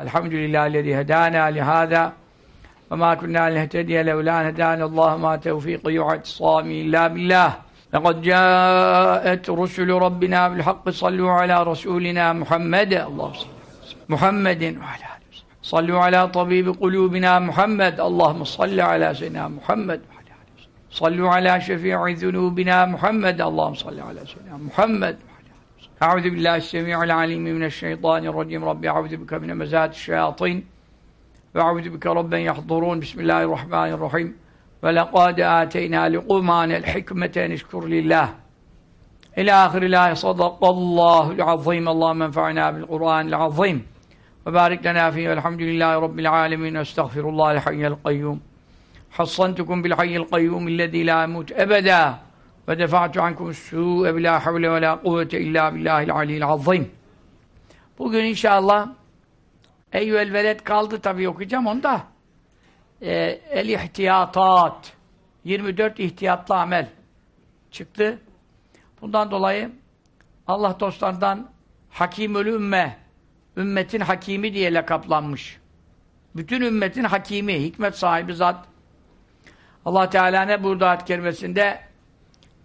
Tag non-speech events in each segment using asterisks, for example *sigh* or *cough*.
الحمد لله الذي هدانا لهذا وما كنا لنهتدي لولا أن هدانا الله ما توفيقي واعتصامي إلا بالله. لقد جاءت رسل ربنا بالحق صلوا على رسولنا محمد. اللهم صل محمد وعلى آله وصحبه صلوا على طبيب قلوبنا محمد. اللهم صل على سيدنا محمد وعلى آله وصحبه صلوا على شفيع ذنوبنا محمد. اللهم صل على سيدنا محمد. أعوذ بالله السميع العليم من الشيطان الرجيم. رب أعوذ بك من مزات الشياطين وأعوذ بك ربا يحضرون. بسم الله الرحمن الرحيم. ولقد آتينا لقمان الحكمة نشكر لله. إلى آخر الله صدق الله العظيم. اللهم انفعنا بالقرآن العظيم. وبارك لنا فيه. والحمد لله رب العالمين. واستغفر الله الحي القيوم. حصنتكم بالحي القيوم الذي لا يموت أبدا. Ve defa'tu ankum su'e bila havle ve la kuvvete illa billahil aliyyil azim. Bugün inşallah Eyyüel Veled kaldı tabi okuyacağım onu da. Ee, el ihtiyatat 24 ihtiyatlı amel çıktı. Bundan dolayı Allah dostlarından Hakimül Ümme ümmetin hakimi diye lakaplanmış. Bütün ümmetin hakimi, hikmet sahibi zat. Allah Teala ne burada ayet kerimesinde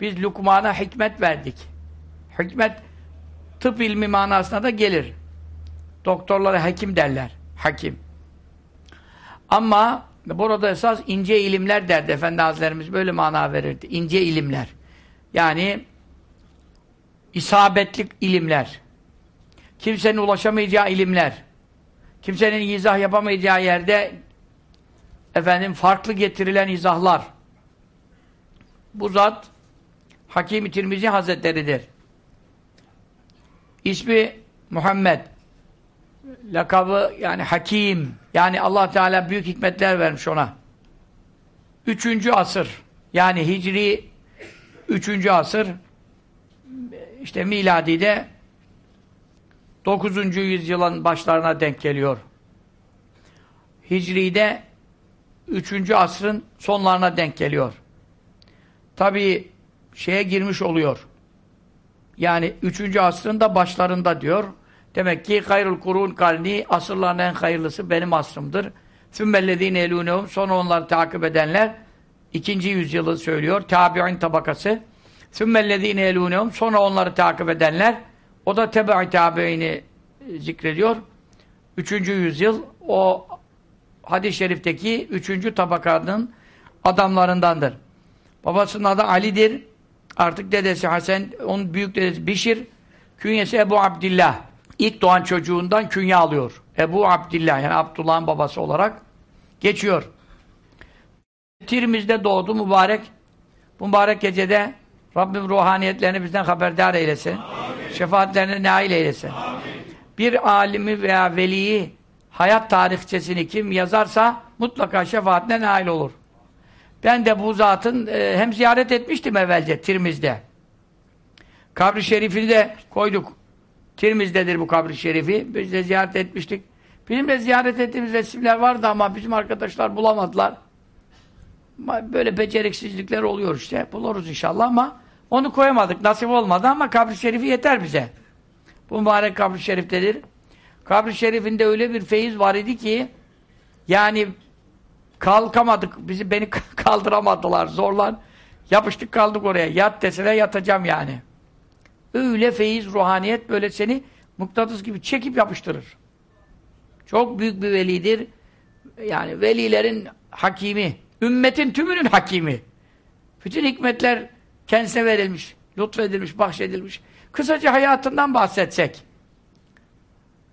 biz Lukman'a hikmet verdik. Hikmet tıp ilmi manasına da gelir. Doktorlara hekim derler. Hakim. Ama burada esas ince ilimler derdi Efendi Hazretlerimiz böyle mana verirdi. İnce ilimler. Yani isabetlik ilimler. Kimsenin ulaşamayacağı ilimler. Kimsenin izah yapamayacağı yerde efendim farklı getirilen izahlar. Bu zat Hakim-i Tirmizi Hazretleri'dir. İsmi Muhammed. Lakabı yani Hakim. Yani allah Teala büyük hikmetler vermiş ona. Üçüncü asır. Yani Hicri üçüncü asır işte miladide dokuzuncu yüzyılın başlarına denk geliyor. Hicri'de üçüncü asrın sonlarına denk geliyor. Tabii şeye girmiş oluyor. Yani 3. asrın da başlarında diyor. Demek ki hayrul kurun karni asırların en hayırlısı benim asrımdır. Sümmellezine elûnehum sonra onları takip edenler ikinci yüzyılı söylüyor. Tabi'in tabakası. Sümmellezine elûnehum sonra onları takip edenler o da tebe-i tabi'ini zikrediyor. Üçüncü yüzyıl o hadis-i şerifteki üçüncü tabakanın adamlarındandır. Babasının adı Ali'dir. Artık dedesi Hasan, onun büyük dedesi Bişir, künyesi Ebu Abdillah. İlk doğan çocuğundan künye alıyor. Ebu Abdillah, yani Abdullah'ın babası olarak geçiyor. Tirmiz'de doğdu mübarek. Mübarek gecede Rabbim ruhaniyetlerini bizden haberdar eylesin. Amin. Şefaatlerine nail eylesin. Amin. Bir alimi veya veliyi hayat tarihçesini kim yazarsa mutlaka şefaatine nail olur. Ben de bu zatın e, hem ziyaret etmiştim evvelce Tirmiz'de. Kabri şerifini de koyduk. Tirmiz'dedir bu kabri şerifi. Biz de ziyaret etmiştik. Bizim de ziyaret ettiğimiz resimler vardı ama bizim arkadaşlar bulamadılar. Böyle beceriksizlikler oluyor işte. Buluruz inşallah ama onu koyamadık. Nasip olmadı ama kabri şerifi yeter bize. Bu mübarek kabri şeriftedir. Kabri şerifinde öyle bir feyiz var idi ki yani Kalkamadık. Bizi beni *laughs* kaldıramadılar. Zorlan. Yapıştık kaldık oraya. Yat deseler yatacağım yani. Öyle feyiz, ruhaniyet böyle seni muktadıs gibi çekip yapıştırır. Çok büyük bir velidir. Yani velilerin hakimi. Ümmetin tümünün hakimi. Bütün hikmetler kendisine verilmiş. Lütfedilmiş, bahşedilmiş. Kısaca hayatından bahsetsek.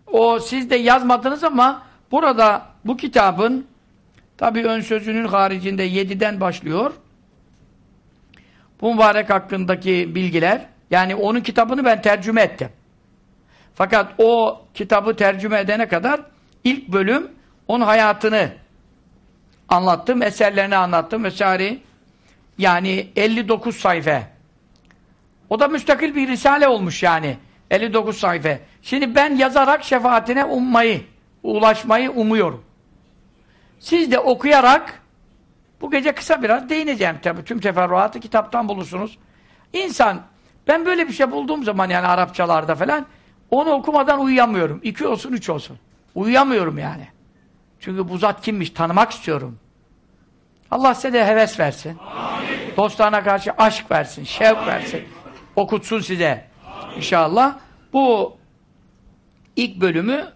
O siz de yazmadınız ama burada bu kitabın Tabi ön sözünün haricinde 7'den başlıyor. Bu mübarek hakkındaki bilgiler, yani onun kitabını ben tercüme ettim. Fakat o kitabı tercüme edene kadar ilk bölüm onun hayatını anlattım, eserlerini anlattım vesaire. Yani 59 sayfa. O da müstakil bir risale olmuş yani. 59 sayfa. Şimdi ben yazarak şefaatine ummayı, ulaşmayı umuyorum. Siz de okuyarak bu gece kısa biraz değineceğim tabii. Tüm teferruatı kitaptan bulursunuz. İnsan, ben böyle bir şey bulduğum zaman yani Arapçalarda falan onu okumadan uyuyamıyorum. İki olsun, üç olsun. Uyuyamıyorum yani. Çünkü bu zat kimmiş tanımak istiyorum. Allah size de heves versin. Amin. Dostlarına karşı aşk versin, şevk versin. Okutsun size. İnşallah. Bu ilk bölümü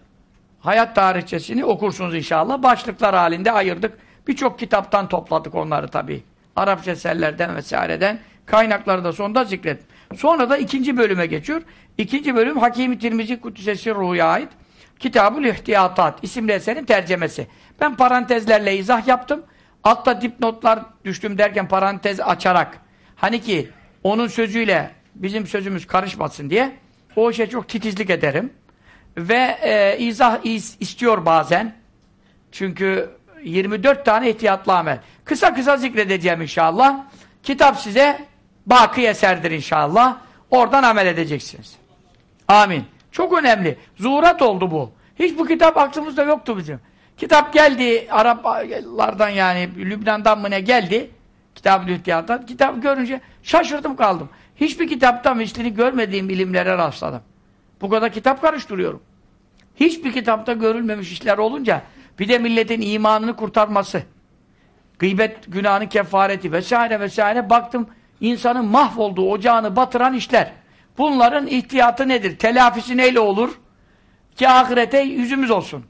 hayat tarihçesini okursunuz inşallah. Başlıklar halinde ayırdık. Birçok kitaptan topladık onları tabii. Arapça eserlerden vesaireden. Kaynakları da sonunda zikret. Sonra da ikinci bölüme geçiyor. İkinci bölüm Hakimi Tirmizi Kudüs'esi Ruh'a ait. Kitabul İhtiyatat isimli eserin tercemesi. Ben parantezlerle izah yaptım. Altta dipnotlar düştüm derken parantez açarak. Hani ki onun sözüyle bizim sözümüz karışmasın diye o işe çok titizlik ederim. Ve e, izah iz, istiyor bazen. Çünkü 24 tane ihtiyatlı amel. Kısa kısa zikredeceğim inşallah. Kitap size baki eserdir inşallah. Oradan amel edeceksiniz. Amin. Çok önemli. Zuhurat oldu bu. Hiç bu kitap aklımızda yoktu bizim. Kitap geldi Araplardan yani Lübnan'dan mı ne geldi? Kitab-ı İhtiyat'tan. Kitap görünce şaşırdım kaldım. Hiçbir kitapta mislini görmediğim ilimlere rastladım. Bu kadar kitap karıştırıyorum. Hiçbir kitapta görülmemiş işler olunca bir de milletin imanını kurtarması, gıybet günahının kefareti vesaire vesaire baktım insanın mahvolduğu, ocağını batıran işler. Bunların ihtiyatı nedir? Telafisi neyle olur? Ki ahirete yüzümüz olsun.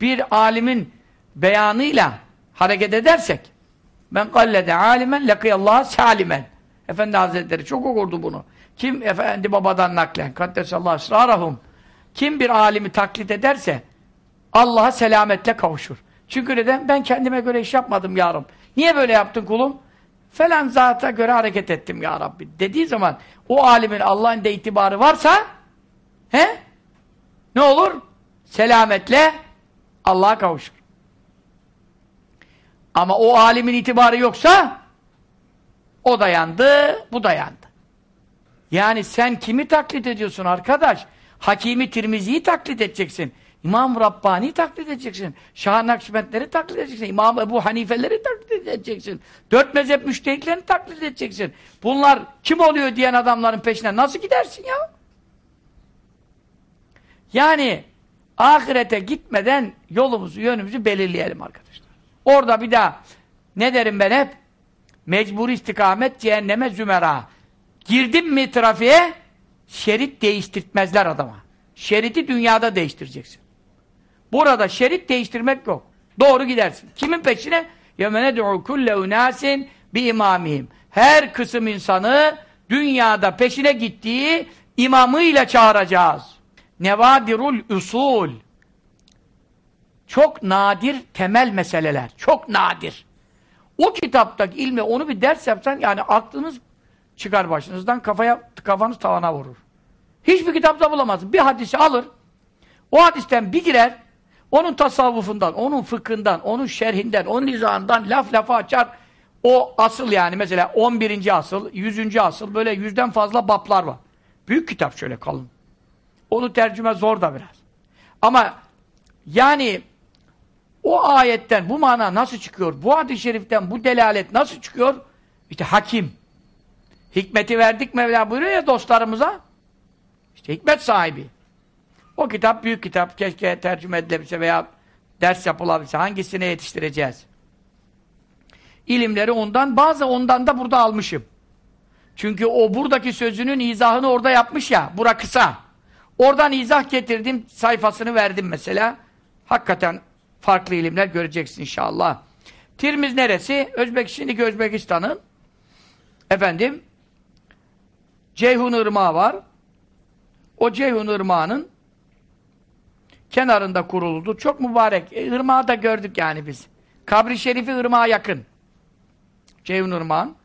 Bir alimin beyanıyla hareket edersek ben kallede alimen lekıyallah salimen Efendi Hazretleri çok okurdu bunu. Kim efendi babadan naklen kaddesallahu esrarahum kim bir alimi taklit ederse Allah'a selametle kavuşur. Çünkü neden? Ben kendime göre iş yapmadım ya Rabbi. Niye böyle yaptın kulum? Falan zata göre hareket ettim ya Rabbi. Dediği zaman o alimin Allah'ın de itibarı varsa he? Ne olur? Selametle Allah'a kavuşur. Ama o alimin itibarı yoksa o da yandı, bu da yandı. Yani sen kimi taklit ediyorsun arkadaş? Hakimi Tirmizi'yi taklit edeceksin. İmam Rabbani taklit edeceksin. Şah Nakşibendleri taklit edeceksin. İmam Ebu Hanifeleri taklit edeceksin. Dört mezhep müştehitlerini taklit edeceksin. Bunlar kim oluyor diyen adamların peşine nasıl gidersin ya? Yani ahirete gitmeden yolumuzu, yönümüzü belirleyelim arkadaşlar. Orada bir daha ne derim ben hep? Mecbur istikamet cehenneme zümera. Girdim mi trafiğe şerit değiştirtmezler adama. Şeriti dünyada değiştireceksin. Burada şerit değiştirmek yok. Doğru gidersin. Kimin peşine? يَمَنَدْعُ كُلَّ اُنَاسٍ بِاِمَامِهِمْ Her kısım insanı dünyada peşine gittiği imamıyla çağıracağız. Nevadirul usul. Çok nadir temel meseleler. Çok nadir. O kitaptaki ilmi onu bir ders yapsan yani aklınız çıkar başınızdan kafaya kafanız tavana vurur. Hiçbir kitapta bulamazsın. Bir hadisi alır. O hadisten bir girer. Onun tasavvufundan, onun fıkhından, onun şerhinden, onun nizamından laf lafa açar. O asıl yani mesela 11. asıl, 100. asıl böyle yüzden fazla baplar var. Büyük kitap şöyle kalın. Onu tercüme zor da biraz. Ama yani o ayetten bu mana nasıl çıkıyor? Bu hadis-i şeriften bu delalet nasıl çıkıyor? İşte hakim. Hikmeti verdik Mevla buyuruyor ya dostlarımıza. İşte hikmet sahibi. O kitap büyük kitap. Keşke tercüme edilebilse veya ders yapılabilse. Hangisine yetiştireceğiz? İlimleri ondan, bazı ondan da burada almışım. Çünkü o buradaki sözünün izahını orada yapmış ya. Bura kısa. Oradan izah getirdim, sayfasını verdim mesela. Hakikaten farklı ilimler göreceksin inşallah. Tirmiz neresi? Özbek, şimdiki Özbekistan'ın efendim Ceyhun Irmağı var. O Ceyhun Irmağı'nın kenarında kuruldu. Çok mübarek. E, ırmağı da gördük yani biz. Kabri Şerifi ırmağa yakın. Ceyhun Irmağı'nın.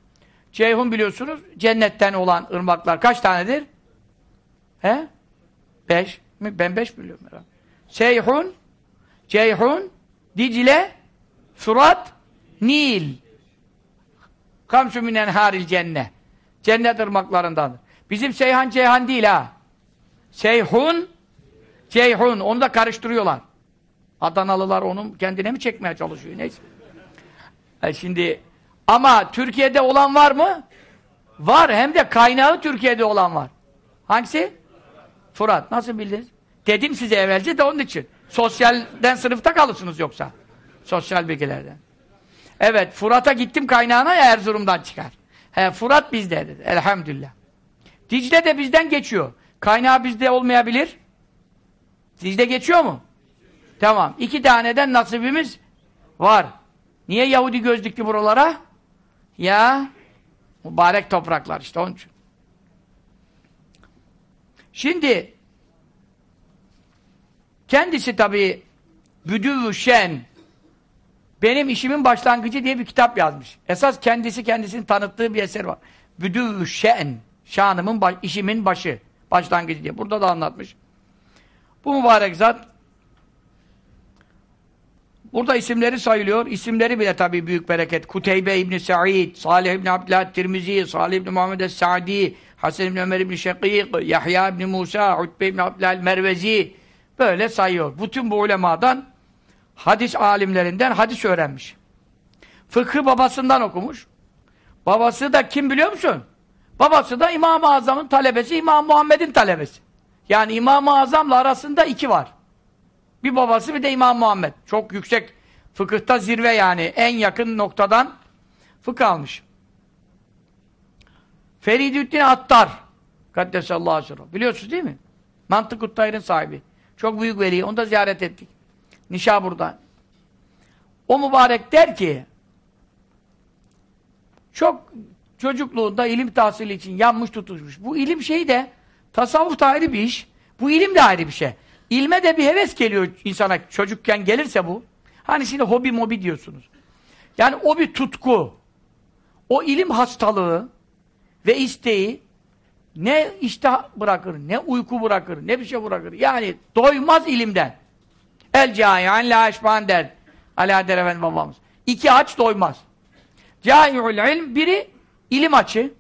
Ceyhun biliyorsunuz cennetten olan ırmaklar kaç tanedir? He? Beş. Ben beş biliyorum herhalde. Seyhun, Ceyhun, Dicle, Surat, Nil. Kamsu minen haril cennet. Cennet ırmaklarındandır. Bizim Seyhan Ceyhan değil ha. Seyhun, Ceyhun. Onu da karıştırıyorlar. Adanalılar onu kendine mi çekmeye çalışıyor? Neyse. E şimdi ama Türkiye'de olan var mı? Var. Hem de kaynağı Türkiye'de olan var. Hangisi? Fırat. Nasıl bildiniz? Dedim size evvelce de onun için. Sosyalden sınıfta kalırsınız yoksa. Sosyal bilgilerden. Evet, Fırat'a gittim kaynağına ya Erzurum'dan çıkar. He, Fırat bizde dedi. Elhamdülillah. Dicle de bizden geçiyor. Kaynağı bizde olmayabilir. Dicle geçiyor mu? Tamam. İki taneden nasibimiz var. Niye Yahudi göz dikti buralara? Ya mübarek topraklar işte onun için. Şimdi kendisi tabi Büdüvü Şen benim işimin başlangıcı diye bir kitap yazmış. Esas kendisi kendisini tanıttığı bir eser var. Büdüvü Şen şanımın, baş, işimin başı başlangıcı diye. Burada da anlatmış. Bu mübarek zat Burada isimleri sayılıyor. İsimleri bile tabii büyük bereket. Kuteybe İbni Sa'id, Salih İbni Abdullah Tirmizi, Salih İbni Muhammed Es-Sa'di, Hasan İbni Ömer İbni Şekik, Yahya İbni Musa, Utbe İbni Abdullah Mervezi böyle sayıyor. Bütün bu ulemadan hadis alimlerinden hadis öğrenmiş. Fıkhı babasından okumuş. Babası da kim biliyor musun? Babası da İmam-ı Azam'ın talebesi, İmam Muhammed'in talebesi. Yani İmam-ı Azam'la arasında iki var. Bir babası bir de İmam Muhammed. Çok yüksek fıkıhta zirve yani. En yakın noktadan fıkıh almış. Feridüddin Attar Kaddesallahu aleyhi Biliyorsunuz değil mi? Mantık Uttayr'ın sahibi. Çok büyük veli. Onu da ziyaret ettik. Nişabur'da. O mübarek der ki çok çocukluğunda ilim tahsili için yanmış tutuşmuş. Bu ilim şeyi de tasavvuf da ayrı bir iş. Bu ilim de ayrı bir şey. İlme de bir heves geliyor insana çocukken gelirse bu. Hani şimdi hobi mobi diyorsunuz. Yani o bir tutku. O ilim hastalığı ve isteği ne iştah bırakır, ne uyku bırakır, ne bir şey bırakır. Yani doymaz ilimden. El cai'an la eşban der. Alaeddin Efendi babamız. İki aç doymaz. Cai'ul ilm biri ilim açı.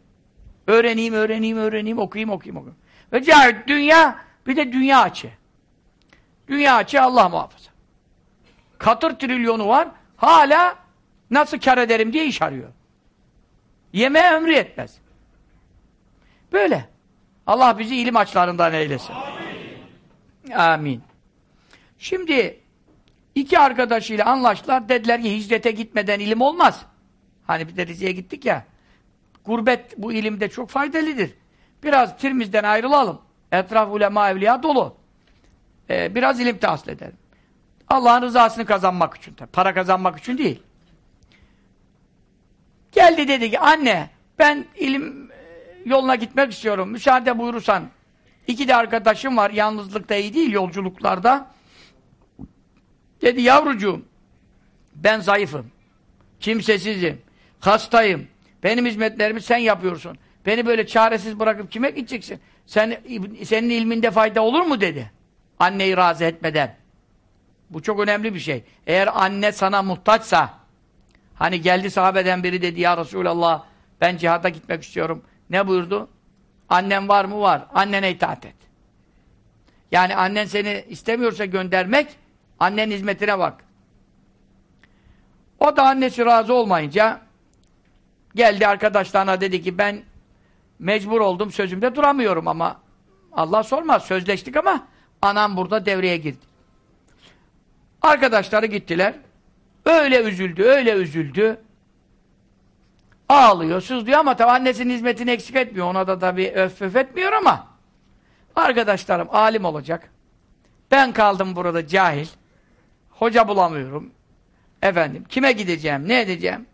Öğreneyim, öğreneyim, öğreneyim, okuyayım, okuyayım, okuyayım. Ve cai'd dünya bir de dünya açı. Dünya açı Allah muhafaza. Katır trilyonu var. Hala nasıl kar ederim diye iş arıyor. Yemeğe ömrü yetmez. Böyle. Allah bizi ilim açlarından eylesin. Amin. Amin. Şimdi iki arkadaşıyla anlaştılar. Dediler ki hicrete gitmeden ilim olmaz. Hani bir de Rize'ye gittik ya. Gurbet bu ilimde çok faydalıdır. Biraz Tirmiz'den ayrılalım. Etraf ulema evliya dolu. Ee, biraz ilim tahsil ederim. Allah'ın rızasını kazanmak için. Tabii. Para kazanmak için değil. Geldi dedi ki anne ben ilim e, yoluna gitmek istiyorum. Müsaade buyurursan. İki de arkadaşım var. Yalnızlıkta iyi değil yolculuklarda. Dedi yavrucuğum ben zayıfım. Kimsesizim. Hastayım. Benim hizmetlerimi sen yapıyorsun. Beni böyle çaresiz bırakıp kime gideceksin? Sen, senin ilminde fayda olur mu dedi. Anneyi razı etmeden. Bu çok önemli bir şey. Eğer anne sana muhtaçsa hani geldi sahabeden biri dedi ya Resulallah ben cihada gitmek istiyorum. Ne buyurdu? Annem var mı? Var. Annene itaat et. Yani annen seni istemiyorsa göndermek annenin hizmetine bak. O da annesi razı olmayınca geldi arkadaşlarına dedi ki ben mecbur oldum sözümde duramıyorum ama Allah sormaz sözleştik ama Anam burada devreye girdi. Arkadaşları gittiler. Öyle üzüldü, öyle üzüldü. Ağlıyor, sızlıyor ama tabi annesinin hizmetini eksik etmiyor. Ona da tabi öf öf etmiyor ama arkadaşlarım alim olacak. Ben kaldım burada cahil. Hoca bulamıyorum. Efendim, kime gideceğim, ne edeceğim?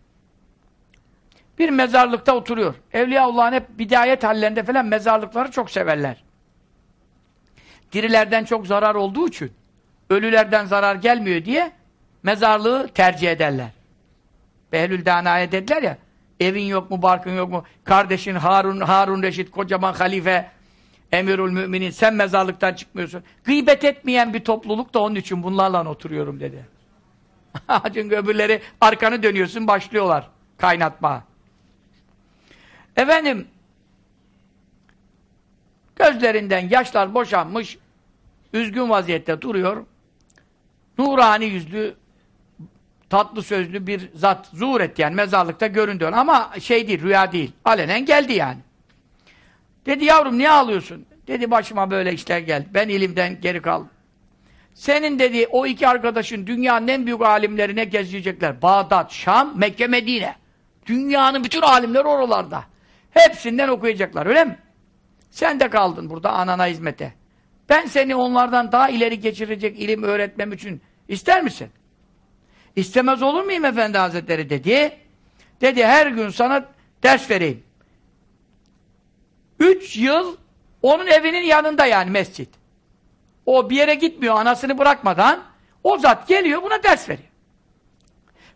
Bir mezarlıkta oturuyor. Evliyaullah'ın hep bidayet hallerinde falan mezarlıkları çok severler dirilerden çok zarar olduğu için ölülerden zarar gelmiyor diye mezarlığı tercih ederler. Behlül Dana'ya dediler ya evin yok mu, barkın yok mu? Kardeşin Harun, Harun Reşit, kocaman halife Emirül Müminin sen mezarlıktan çıkmıyorsun. Gıybet etmeyen bir topluluk da onun için bunlarla oturuyorum dedi. *laughs* Çünkü öbürleri arkanı dönüyorsun başlıyorlar kaynatma. Efendim gözlerinden yaşlar boşanmış üzgün vaziyette duruyor. Nurani yüzlü, tatlı sözlü bir zat zuhur etti yani mezarlıkta göründü. Ama şey değil, rüya değil. Alenen geldi yani. Dedi yavrum niye ağlıyorsun? Dedi başıma böyle işler geldi. Ben ilimden geri kaldım. senin dedi o iki arkadaşın dünyanın en büyük alimlerine gezecekler. Bağdat, Şam, Mekke, Medine. Dünyanın bütün alimleri oralarda. Hepsinden okuyacaklar öyle mi? Sen de kaldın burada anana hizmete. Ben seni onlardan daha ileri geçirecek ilim öğretmem için ister misin? İstemez olur muyum efendi hazretleri dedi. Dedi her gün sana ders vereyim. Üç yıl onun evinin yanında yani mescit. O bir yere gitmiyor anasını bırakmadan o zat geliyor buna ders veriyor.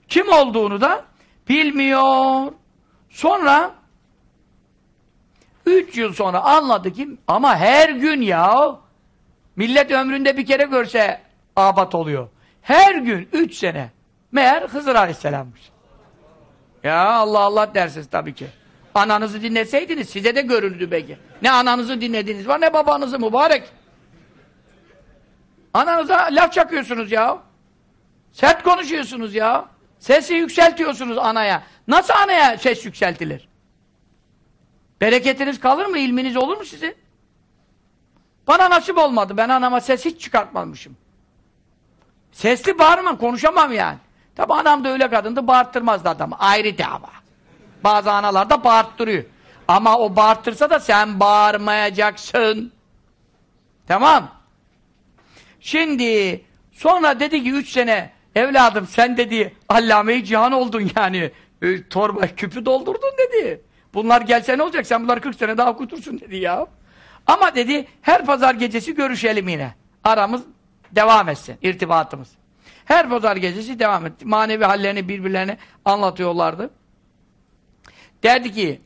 Kim olduğunu da bilmiyor. Sonra üç yıl sonra anladı ki ama her gün ya millet ömründe bir kere görse abat oluyor. Her gün üç sene meğer Hızır Aleyhisselam'mış. Ya Allah Allah dersiniz tabii ki. Ananızı dinleseydiniz size de görürdü belki. Ne ananızı dinlediniz var ne babanızı mübarek. Ananıza laf çakıyorsunuz ya. Sert konuşuyorsunuz ya. Sesi yükseltiyorsunuz anaya. Nasıl anaya ses yükseltilir? Bereketiniz kalır mı? İlminiz olur mu sizin? Bana nasip olmadı. Ben anama ses hiç çıkartmamışım. Sesli bağırmam, konuşamam yani. Tabi anam da öyle kadındı, bağırttırmazdı adamı. Ayrı dava. Bazı analar da bağırttırıyor. Ama o bağırttırsa da sen bağırmayacaksın. Tamam. Şimdi sonra dedi ki üç sene evladım sen dedi allame cihan oldun yani. E, torba küpü doldurdun dedi. Bunlar gelse ne olacak? Sen bunları 40 sene daha okutursun dedi ya. Ama dedi her pazar gecesi görüşelim yine. Aramız devam etsin, irtibatımız. Her pazar gecesi devam etti. Manevi hallerini birbirlerine anlatıyorlardı. Derdi ki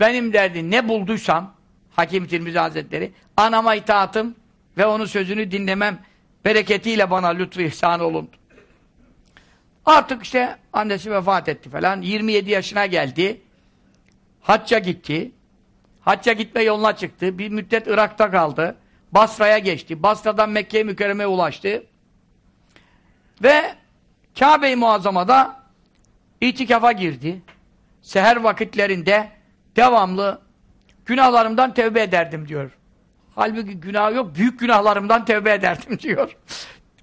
benim derdi ne bulduysam Hakim Tirmizi Hazretleri anama itaatım ve onun sözünü dinlemem bereketiyle bana lütfu ihsan olundu. Artık işte annesi vefat etti falan. 27 yaşına geldi. Hacca gitti. Hacca gitme yoluna çıktı. Bir müddet Irak'ta kaldı. Basra'ya geçti. Basra'dan Mekke'ye mükerremeye ulaştı. Ve Kabe-i Muazzama'da itikafa girdi. Seher vakitlerinde devamlı günahlarımdan tevbe ederdim diyor. Halbuki günah yok, büyük günahlarımdan tevbe ederdim *laughs* diyor.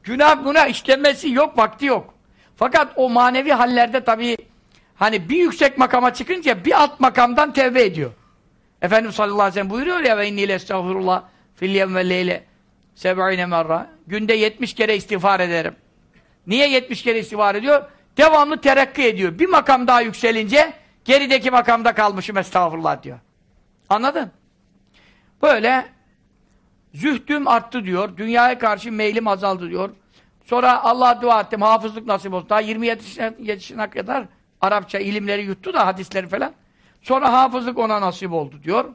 günah günah işlemesi yok, vakti yok. Fakat o manevi hallerde tabii hani bir yüksek makama çıkınca bir alt makamdan tevbe ediyor. Efendimiz sallallahu aleyhi ve sellem buyuruyor ya ve innile estağfurullah fil yevme leyle seb'ine merra. Günde 70 kere istiğfar ederim. Niye 70 kere istiğfar ediyor? Devamlı terakki ediyor. Bir makam daha yükselince gerideki makamda kalmışım estağfurullah diyor. Anladın? Böyle zühdüm arttı diyor. Dünyaya karşı meylim azaldı diyor. Sonra Allah'a dua ettim. Hafızlık nasip oldu. Daha 27 yaşına kadar Arapça ilimleri yuttu da hadisleri falan. Sonra hafızlık ona nasip oldu diyor.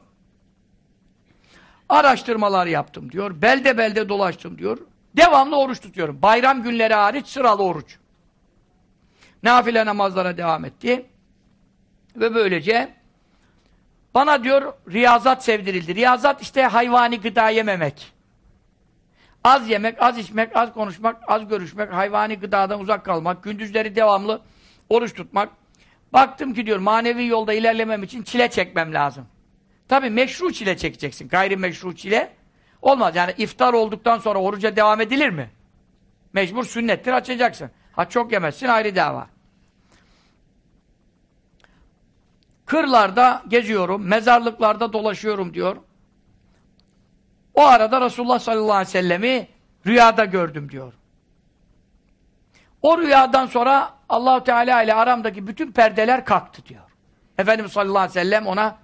Araştırmalar yaptım diyor. Belde belde dolaştım diyor. Devamlı oruç tutuyorum. Bayram günleri hariç sıralı oruç. Nafile namazlara devam etti. Ve böylece bana diyor riyazat sevdirildi. Riyazat işte hayvani gıda yememek. Az yemek, az içmek, az konuşmak, az görüşmek, hayvani gıdadan uzak kalmak, gündüzleri devamlı oruç tutmak. Baktım ki diyor manevi yolda ilerlemem için çile çekmem lazım. Tabi meşru çile çekeceksin. Gayri meşru çile olmaz. Yani iftar olduktan sonra oruca devam edilir mi? Mecbur sünnettir açacaksın. Ha çok yemezsin ayrı dava. Kırlarda geziyorum, mezarlıklarda dolaşıyorum diyor. O arada Resulullah sallallahu aleyhi ve sellemi rüyada gördüm diyor. O rüyadan sonra Allahu Teala ile aramdaki bütün perdeler kalktı diyor. Efendimiz sallallahu aleyhi ve sellem ona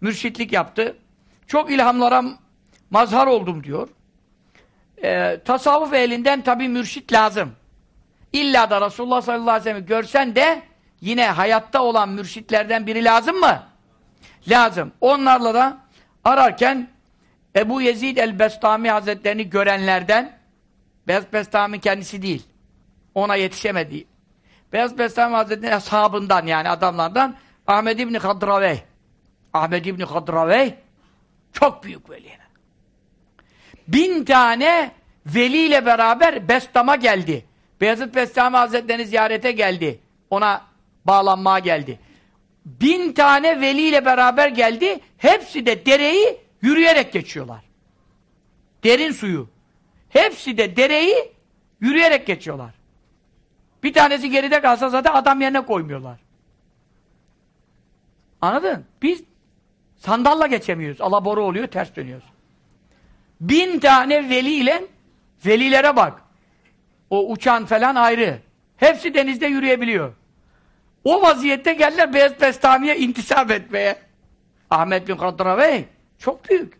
mürşitlik yaptı. Çok ilhamlara mazhar oldum diyor. Ee, tasavvuf elinden tabi mürşit lazım. İlla da Resulullah sallallahu aleyhi ve sellem'i görsen de yine hayatta olan mürşitlerden biri lazım mı? Lazım. Onlarla da ararken Ebu Yezid el-Bestami Hazretlerini görenlerden Beyaz Bestami kendisi değil. Ona yetişemedi. Beyaz Bestami Hazretleri ashabından yani adamlardan Ahmed İbni Hadravey. Ahmed İbni Hadravey çok büyük veli. Bin tane veliyle beraber Bestam'a geldi. Beyazıt Bestami Hazretlerini ziyarete geldi. Ona bağlanmaya geldi. Bin tane veliyle beraber geldi. Hepsi de dereyi yürüyerek geçiyorlar. Derin suyu. Hepsi de dereyi yürüyerek geçiyorlar. Bir tanesi geride kalsa zaten adam yerine koymuyorlar. Anladın? Biz sandalla geçemiyoruz. Alaboru oluyor, ters dönüyoruz. Bin tane veliyle velilere bak. O uçan falan ayrı. Hepsi denizde yürüyebiliyor. O vaziyette geldiler Beyaz Bestami'ye intisap etmeye. Ahmet bin Kadravey çok büyük.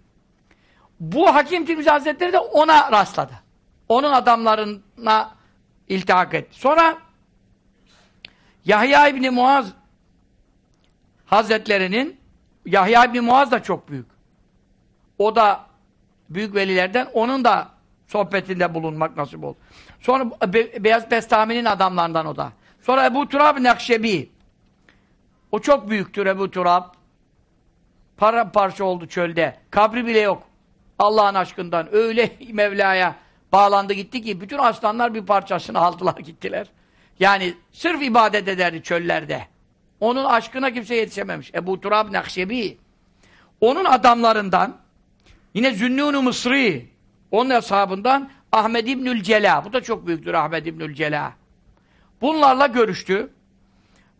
Bu Hakim Tirmizi Hazretleri de ona rastladı. Onun adamlarına iltihak etti. Sonra Yahya İbni Muaz Hazretlerinin Yahya İbni Muaz da çok büyük. O da büyük velilerden. Onun da sohbetinde bulunmak nasip oldu. Sonra Be Beyaz Bestami'nin adamlarından o da. Sonra Ebu Turab Nakşebi. O çok büyüktür Ebu Turab. Para parça oldu çölde. Kabri bile yok. Allah'ın aşkından öyle *laughs* Mevla'ya bağlandı gitti ki bütün aslanlar bir parçasını aldılar *laughs* gittiler. Yani sırf ibadet ederdi çöllerde. Onun aşkına kimse yetişememiş. Ebu Turab Nakşebi. Onun adamlarından yine Zünnûn-u Mısri onun hesabından Ahmed İbnül Cela. Bu da çok büyüktür Ahmed İbnül Cela. Bunlarla görüştü.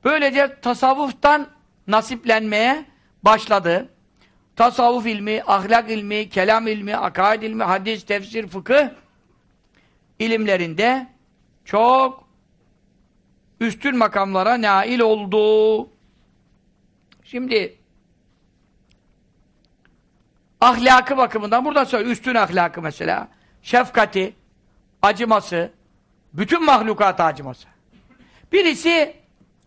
Böylece tasavvuftan nasiplenmeye başladı. Tasavvuf ilmi, ahlak ilmi, kelam ilmi, akaid ilmi, hadis, tefsir, fıkıh ilimlerinde çok üstün makamlara nail oldu. Şimdi ahlakı bakımından burada söyle üstün ahlakı mesela şefkati, acıması, bütün mahlukata acıması. Birisi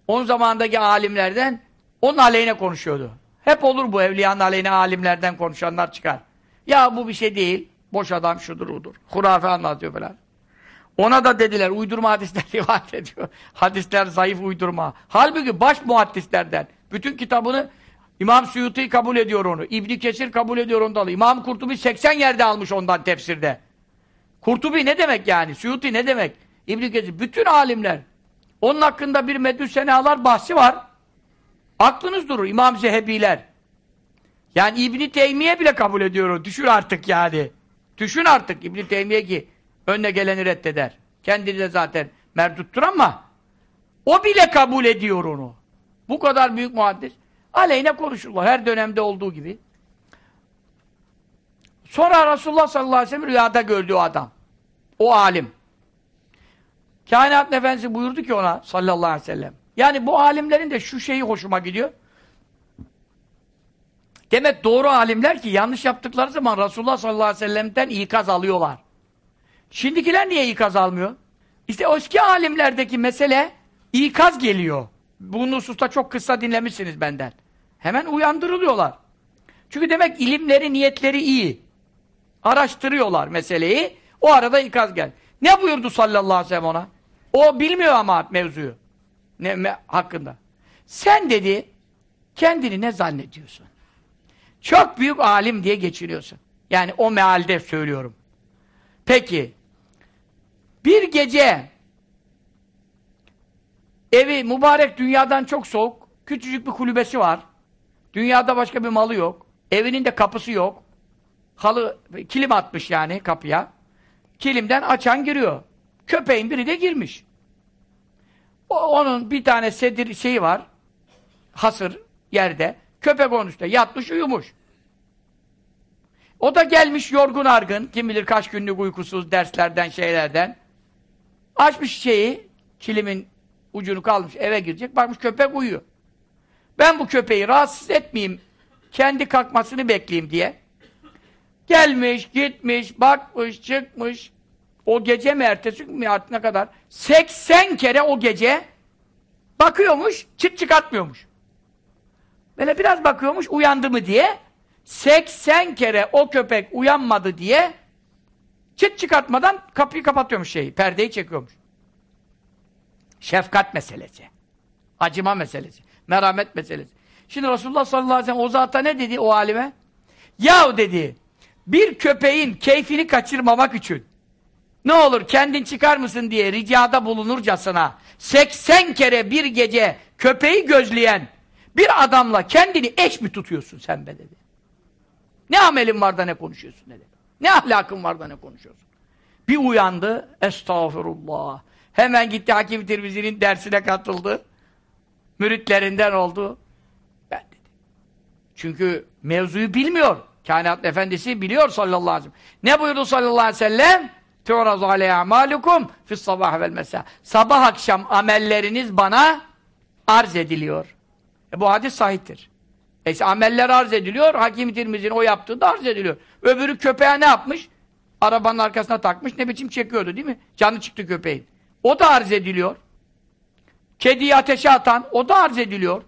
on zamandaki alimlerden onun aleyhine konuşuyordu. Hep olur bu evliyanın aleyhine alimlerden konuşanlar çıkar. Ya bu bir şey değil. Boş adam şudur udur. Hurafe anlatıyor falan. Ona da dediler uydurma hadisler *laughs* rivayet ediyor. Hadisler zayıf uydurma. Halbuki baş muhaddislerden. Bütün kitabını İmam Suyuti kabul ediyor onu. İbni Kesir kabul ediyor ondan. İmam Kurtubi 80 yerde almış ondan tefsirde. Kurtubi ne demek yani? Suyuti ne demek? İbni Kesir. Bütün alimler. Onun hakkında bir medüsenalar bahsi var. Aklınız durur. İmam Zehebiler. Yani İbni Teymiye bile kabul ediyor. Düşün artık yani. Düşün artık İbni Teymiye ki önüne geleni reddeder. Kendini de zaten merduttur ama o bile kabul ediyor onu. Bu kadar büyük muhaddis. Aleyhine konuşurlar. Her dönemde olduğu gibi. Sonra Resulullah sallallahu aleyhi ve sellem rüyada gördü o adam. O alim. Kainat Efendisi buyurdu ki ona sallallahu aleyhi ve sellem. Yani bu alimlerin de şu şeyi hoşuma gidiyor. Demek doğru alimler ki yanlış yaptıkları zaman Resulullah sallallahu aleyhi ve sellem'den ikaz alıyorlar. Şimdikiler niye ikaz almıyor? İşte eski alimlerdeki mesele ikaz geliyor. Bu hususta çok kısa dinlemişsiniz benden. Hemen uyandırılıyorlar. Çünkü demek ilimleri, niyetleri iyi. Araştırıyorlar meseleyi. O arada ikaz gel. Ne buyurdu sallallahu aleyhi ve sellem ona? O bilmiyor ama mevzuyu. Ne, me, hakkında. Sen dedi, kendini ne zannediyorsun? Çok büyük alim diye geçiriyorsun. Yani o mealde söylüyorum. Peki, bir gece evi mübarek dünyadan çok soğuk, küçücük bir kulübesi var. Dünyada başka bir malı yok. Evinin de kapısı yok. Halı, kilim atmış yani kapıya. Kilimden açan giriyor. Köpeğin biri de girmiş. Onun bir tane sedir şeyi var. Hasır yerde. Köpek onun üstte yatmış uyumuş. O da gelmiş yorgun argın. Kim bilir kaç günlük uykusuz derslerden şeylerden. Açmış şeyi. Kilimin ucunu kalmış eve girecek. Bakmış köpek uyuyor. Ben bu köpeği rahatsız etmeyeyim. Kendi kalkmasını bekleyeyim diye. Gelmiş, gitmiş, bakmış, çıkmış. O gece mi ertesi gün artık ne kadar? 80 kere o gece bakıyormuş, çıt çıkartmıyormuş. Böyle biraz bakıyormuş, uyandı mı diye. 80 kere o köpek uyanmadı diye çıt çıkartmadan kapıyı kapatıyormuş şeyi, perdeyi çekiyormuş. Şefkat meselesi. Acıma meselesi. Merhamet meselesi. Şimdi Resulullah sallallahu aleyhi ve sellem o zata ne dedi o alime? Yahu dedi, bir köpeğin keyfini kaçırmamak için ne olur kendin çıkar mısın diye ricada bulunurcasına 80 kere bir gece köpeği gözleyen bir adamla kendini eş mi tutuyorsun sen be dedi. Ne amelin var da ne konuşuyorsun dedi. Ne ahlakın var da ne konuşuyorsun. Bir uyandı. Estağfurullah. Hemen gitti Hakim Tirmizi'nin dersine katıldı. Müritlerinden oldu. Ben dedi. Çünkü mevzuyu bilmiyor. Kainat Efendisi biliyor sallallahu aleyhi ve sellem. Ne buyurdu sallallahu aleyhi ve sellem? Tu'razu aleyhe amalukum fis sabah vel mesa. Sabah akşam amelleriniz bana arz ediliyor. E bu hadis sahiptir. E ameller arz ediliyor, Hakim Tirmizi'nin o yaptığı da arz ediliyor. Öbürü köpeğe ne yapmış? Arabanın arkasına takmış, ne biçim çekiyordu değil mi? Canı çıktı köpeğin. O da arz ediliyor. Kediyi ateşe atan, o da arz ediliyor.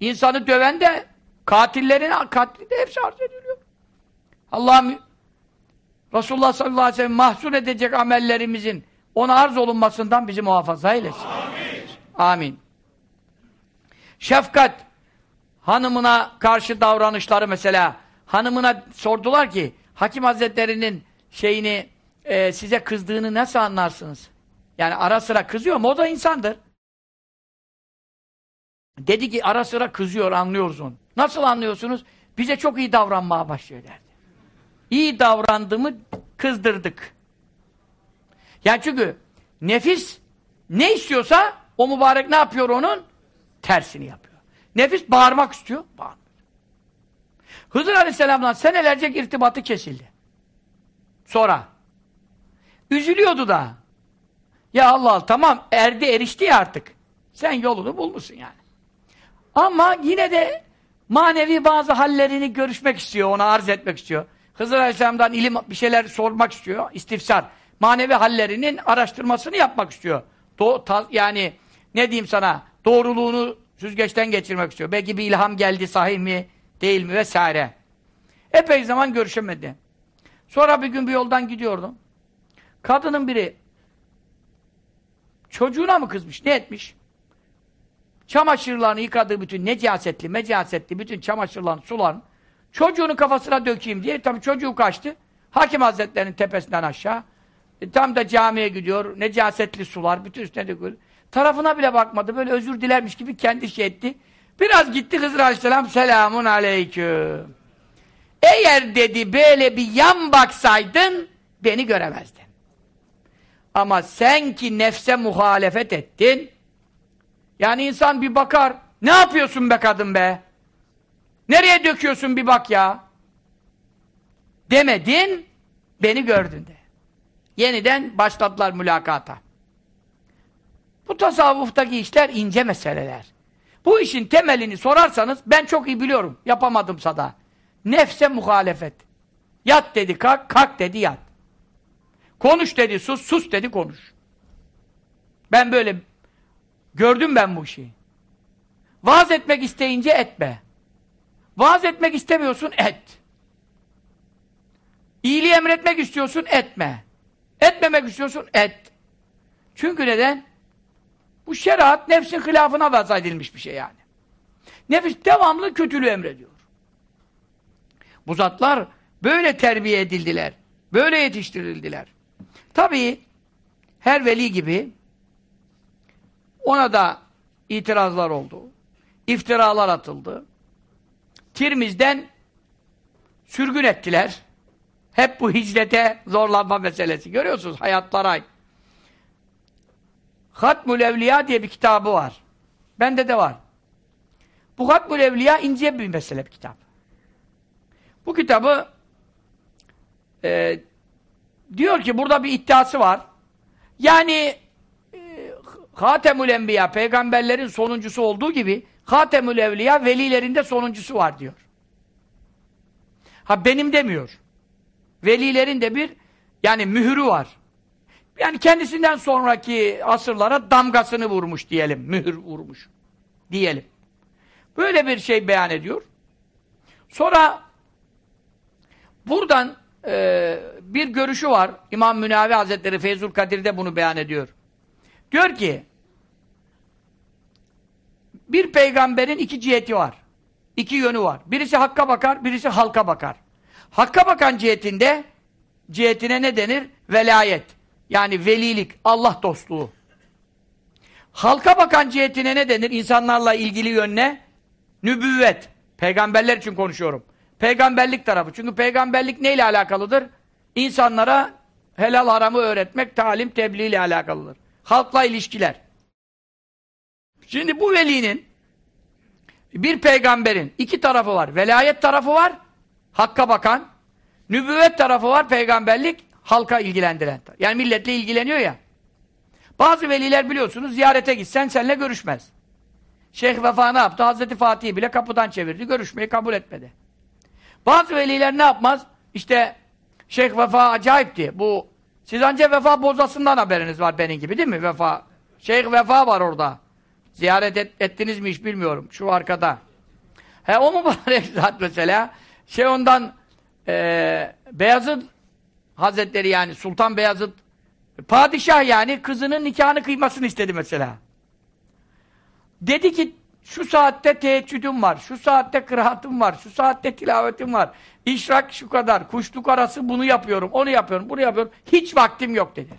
İnsanı döven de, katillerin katli de hepsi arz ediliyor. Allah'ım Resulullah sallallahu aleyhi ve sellem mahzun edecek amellerimizin ona arz olunmasından bizi muhafaza eylesin. Amin. Amin. Şefkat hanımına karşı davranışları mesela hanımına sordular ki Hakim Hazretleri'nin şeyini e, size kızdığını nasıl anlarsınız? Yani ara sıra kızıyor mu? O da insandır. Dedi ki ara sıra kızıyor anlıyoruz onu. Nasıl anlıyorsunuz? Bize çok iyi davranmaya başlıyor derdi. İyi davrandı mı kızdırdık. Yani çünkü nefis ne istiyorsa o mübarek ne yapıyor onun? Tersini yapıyor. Nefis bağırmak istiyor. Bağırmıyor. Hızır Aleyhisselam'dan senelerce irtibatı kesildi. Sonra üzülüyordu da. Ya Allah tamam erdi erişti ya artık. Sen yolunu bulmuşsun yani. Ama yine de manevi bazı hallerini görüşmek istiyor, ona arz etmek istiyor. Hızır Aleyhisselam'dan ilim bir şeyler sormak istiyor, istifsar. Manevi hallerinin araştırmasını yapmak istiyor. Do yani ne diyeyim sana, doğruluğunu süzgeçten geçirmek istiyor. Belki bir ilham geldi, sahih mi, değil mi vesaire. Epey zaman görüşemedi. Sonra bir gün bir yoldan gidiyordum. Kadının biri çocuğuna mı kızmış, ne etmiş? Çamaşırlarını yıkadığı bütün necasetli, mecasetli bütün çamaşırların, suların çocuğunun kafasına dökeyim diye tabii çocuğu kaçtı. Hakim Hazretleri'nin tepesinden aşağı. E, tam da camiye gidiyor. Necasetli sular bütün üstüne dökülüyor. Tarafına bile bakmadı. Böyle özür dilermiş gibi kendi şey etti. Biraz gitti Hızır Aleyhisselam selamun aleyküm. Eğer dedi böyle bir yan baksaydın beni göremezdin. Ama sen ki nefse muhalefet ettin yani insan bir bakar ne yapıyorsun be kadın be? Nereye döküyorsun bir bak ya? Demedin beni gördün de. Yeniden başladılar mülakata. Bu tasavvuftaki işler ince meseleler. Bu işin temelini sorarsanız ben çok iyi biliyorum. Yapamadımsa da. Nefse muhalefet. Yat dedi kalk, kalk dedi yat. Konuş dedi sus, sus dedi konuş. Ben böyle gördüm ben bu işi. Vaaz etmek isteyince etme. Vaaz etmek istemiyorsun et. İyiliği emretmek istiyorsun etme. Etmemek istiyorsun et. Çünkü neden? Bu şeriat nefsin hilafına vaz edilmiş bir şey yani. Nefis devamlı kötülüğü emrediyor. Bu zatlar böyle terbiye edildiler. Böyle yetiştirildiler. Tabii her veli gibi ona da itirazlar oldu. İftiralar atıldı. Tirmiz'den sürgün ettiler. Hep bu hicrete zorlanma meselesi. Görüyorsunuz hayatlara. Hatmül Evliya diye bir kitabı var. Bende de var. Bu Hatmül Evliya ince bir mesele bir kitap. Bu kitabı e, diyor ki burada bir iddiası var. Yani e, Hatemül Enbiya peygamberlerin sonuncusu olduğu gibi Hatemül Evliya velilerinde sonuncusu var diyor. Ha benim demiyor. Velilerin de bir yani mühürü var. Yani kendisinden sonraki asırlara damgasını vurmuş diyelim. Mühür vurmuş diyelim. Böyle bir şey beyan ediyor. Sonra buradan e, bir görüşü var. İmam Münavi Hazretleri Feyzul Kadir'de bunu beyan ediyor. Diyor ki bir peygamberin iki ciheti var. İki yönü var. Birisi hakka bakar, birisi halka bakar. Hakka bakan cihetinde cihetine ne denir? Velayet. Yani velilik, Allah dostluğu. Halka bakan cihetine ne denir? İnsanlarla ilgili yönüne nübüvvet. Peygamberler için konuşuyorum. Peygamberlik tarafı. Çünkü peygamberlik neyle alakalıdır? İnsanlara helal haramı öğretmek, talim, tebliğ ile alakalıdır. Halkla ilişkiler. Şimdi bu velinin bir peygamberin iki tarafı var. Velayet tarafı var, hakka bakan. Nübüvvet tarafı var, peygamberlik, halka ilgilendiren. Yani milletle ilgileniyor ya. Bazı veliler biliyorsunuz ziyarete gitsen seninle görüşmez. Şeyh Vefa ne yaptı? Hazreti Fatih'i bile kapıdan çevirdi. Görüşmeyi kabul etmedi. Bazı veliler ne yapmaz? İşte Şeyh Vefa acayipti. Bu siz ancak Vefa bozasından haberiniz var benim gibi değil mi? Vefa. Şeyh Vefa var orada. Ziyaret et, ettiniz mi hiç bilmiyorum. Şu arkada. He o mübarek *laughs* zat mesela şey ondan e, Beyazıt Hazretleri yani Sultan Beyazıt padişah yani kızının nikahını kıymasını istedi mesela. Dedi ki şu saatte teheccüdüm var, şu saatte kıraatım var, şu saatte tilavetim var. İşrak şu kadar, kuşluk arası bunu yapıyorum, onu yapıyorum, bunu yapıyorum. Hiç vaktim yok dedi.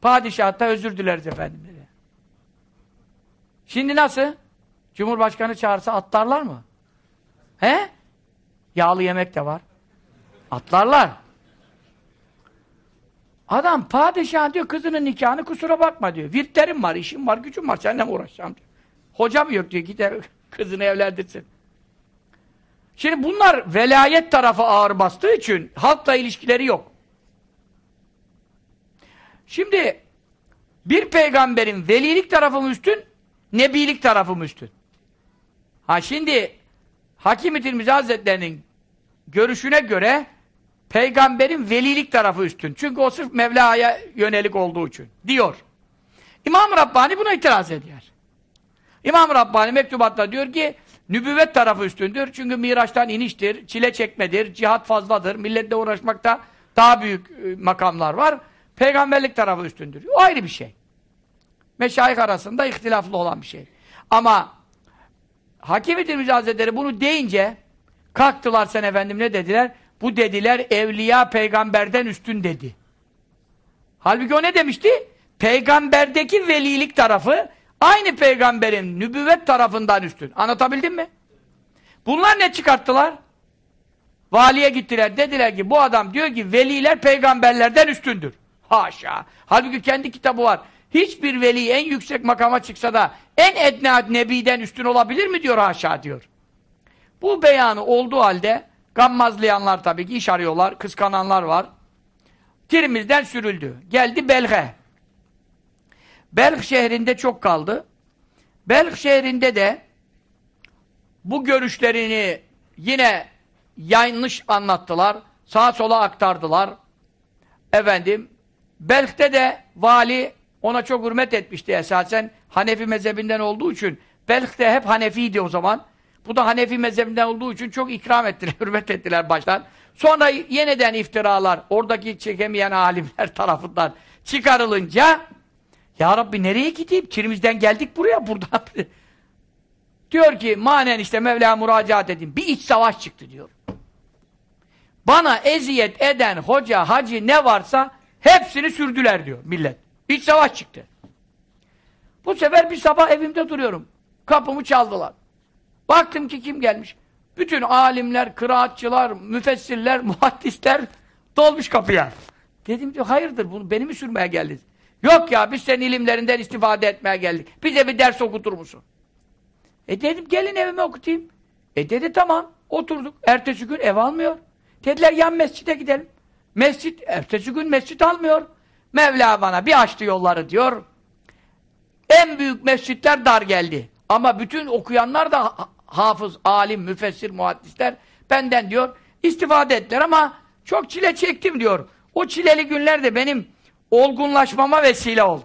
Padişah da özür dileriz efendim dedi. Şimdi nasıl? Cumhurbaşkanı çağırsa atlarlar mı? He? Yağlı yemek de var. Atlarlar. Adam padişah diyor kızının nikahını kusura bakma diyor. Virtlerim var, işim var, gücüm var. Seninle mi uğraşacağım diyor. Hocam yok diyor. Gider *laughs* kızını evlendirsin. Şimdi bunlar velayet tarafı ağır bastığı için halkla ilişkileri yok. Şimdi bir peygamberin velilik tarafı üstün, nebilik tarafı üstün? Ha şimdi Hakim-i Tirmizi Hazretleri'nin görüşüne göre peygamberin velilik tarafı üstün. Çünkü o sırf Mevla'ya yönelik olduğu için. Diyor. İmam Rabbani buna itiraz ediyor. İmam Rabbani mektubatta diyor ki nübüvvet tarafı üstündür. Çünkü Miraç'tan iniştir, çile çekmedir, cihat fazladır, milletle uğraşmakta daha büyük e, makamlar var. Peygamberlik tarafı üstündür. O ayrı bir şey. Meşayih arasında ihtilaflı olan bir şey. Ama Hakim-i Hazretleri bunu deyince kalktılar sen efendim ne dediler? Bu dediler evliya peygamberden üstün dedi. Halbuki o ne demişti? Peygamberdeki velilik tarafı aynı peygamberin nübüvvet tarafından üstün. Anlatabildim mi? Bunlar ne çıkarttılar? Valiye gittiler. Dediler ki bu adam diyor ki veliler peygamberlerden üstündür. Haşa. Halbuki kendi kitabı var. Hiçbir veli en yüksek makama çıksa da en edna nebiden üstün olabilir mi diyor haşa diyor. Bu beyanı olduğu halde gammazlayanlar tabii ki iş arıyorlar, kıskananlar var. Tirimizden sürüldü. Geldi Belg'e. Belg şehrinde çok kaldı. Belg şehrinde de bu görüşlerini yine yanlış anlattılar. Sağa sola aktardılar. Efendim, Belg'de de vali ona çok hürmet etmişti esasen. Hanefi mezhebinden olduğu için. Belg'de hep Hanefi'ydi o zaman. Bu da Hanefi mezhebinden olduğu için çok ikram ettiler, *laughs* hürmet ettiler baştan. Sonra yeniden iftiralar, oradaki çekemeyen alimler *laughs* tarafından çıkarılınca Ya Rabbi nereye gideyim? Kirimizden geldik buraya, buradan. *laughs* diyor ki, manen işte Mevla müracaat edin. Bir iç savaş çıktı diyor. Bana eziyet eden hoca, hacı ne varsa hepsini sürdüler diyor millet. İç savaş çıktı. Bu sefer bir sabah evimde duruyorum. Kapımı çaldılar. Baktım ki kim gelmiş? Bütün alimler, kıraatçılar, müfessirler, *laughs* muhaddisler dolmuş kapıya. Dedim diyor, hayırdır bunu beni mi sürmeye geldiniz? Yok ya biz senin ilimlerinden istifade etmeye geldik. Bize bir ders okutur musun? E dedim gelin evime okutayım. E dedi tamam. Oturduk. Ertesi gün ev almıyor. Dediler yan mescide gidelim. Mescit, ertesi gün mescit almıyor. Mevla bana bir açtı yolları diyor. En büyük mescitler dar geldi. Ama bütün okuyanlar da hafız, alim, müfessir, muhaddisler benden diyor istifade ettiler ama çok çile çektim diyor. O çileli günler de benim olgunlaşmama vesile oldu.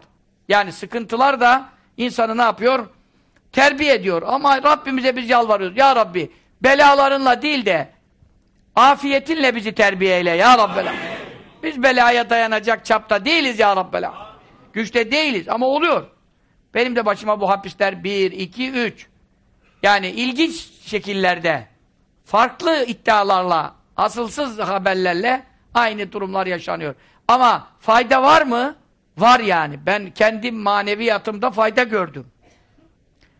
Yani sıkıntılar da insanı ne yapıyor? Terbiye ediyor. Ama Rabbimize biz yalvarıyoruz. Ya Rabbi belalarınla değil de afiyetinle bizi terbiye eyle ya Rabbi. Biz belaya dayanacak çapta değiliz ya Rabbi. Güçte değiliz ama oluyor. Benim de başıma bu hapisler bir, iki, üç. Yani ilginç şekillerde, farklı iddialarla, asılsız haberlerle aynı durumlar yaşanıyor. Ama fayda var mı? Var yani. Ben kendi maneviyatımda fayda gördüm.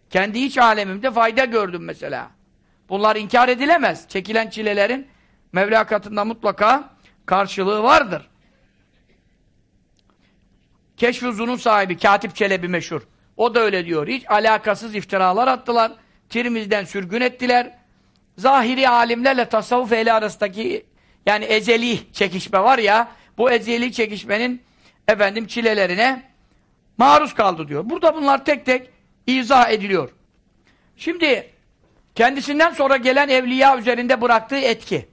Kendi iç alemimde fayda gördüm mesela. Bunlar inkar edilemez. Çekilen çilelerin Mevla katında mutlaka karşılığı vardır. Keşf-ı sahibi Katip Çelebi meşhur. O da öyle diyor. Hiç alakasız iftiralar attılar. Tirmiz'den sürgün ettiler. Zahiri alimlerle tasavvuf ehli arasındaki yani ezeli çekişme var ya bu ezeli çekişmenin efendim çilelerine maruz kaldı diyor. Burada bunlar tek tek izah ediliyor. Şimdi kendisinden sonra gelen evliya üzerinde bıraktığı etki.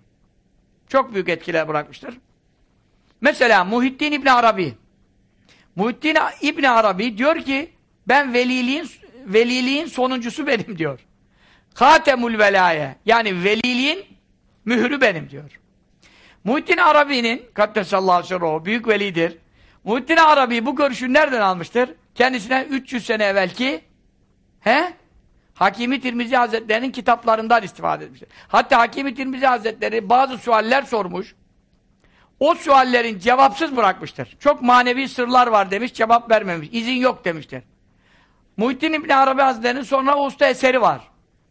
Çok büyük etkiler bırakmıştır. Mesela Muhittin İbn Arabi. Muhittin İbn Arabi diyor ki ben veliliğin veliliğin sonuncusu benim diyor. Hatemul velaye. Yani veliliğin mührü benim diyor. Muhittin Arabi'nin Kaddesallahu sirruhu büyük velidir. Muhittin Arabi bu görüşü nereden almıştır? Kendisinden 300 sene evvelki he? Hakimi Tirmizi Hazretleri'nin kitaplarından istifade etmiştir. Hatta Hakimi Tirmizi Hazretleri bazı sualler sormuş. O suallerin cevapsız bırakmıştır. Çok manevi sırlar var demiş, cevap vermemiş. İzin yok demiştir. Muhittin İbni Arabi Hazretleri'nin sonra usta eseri var.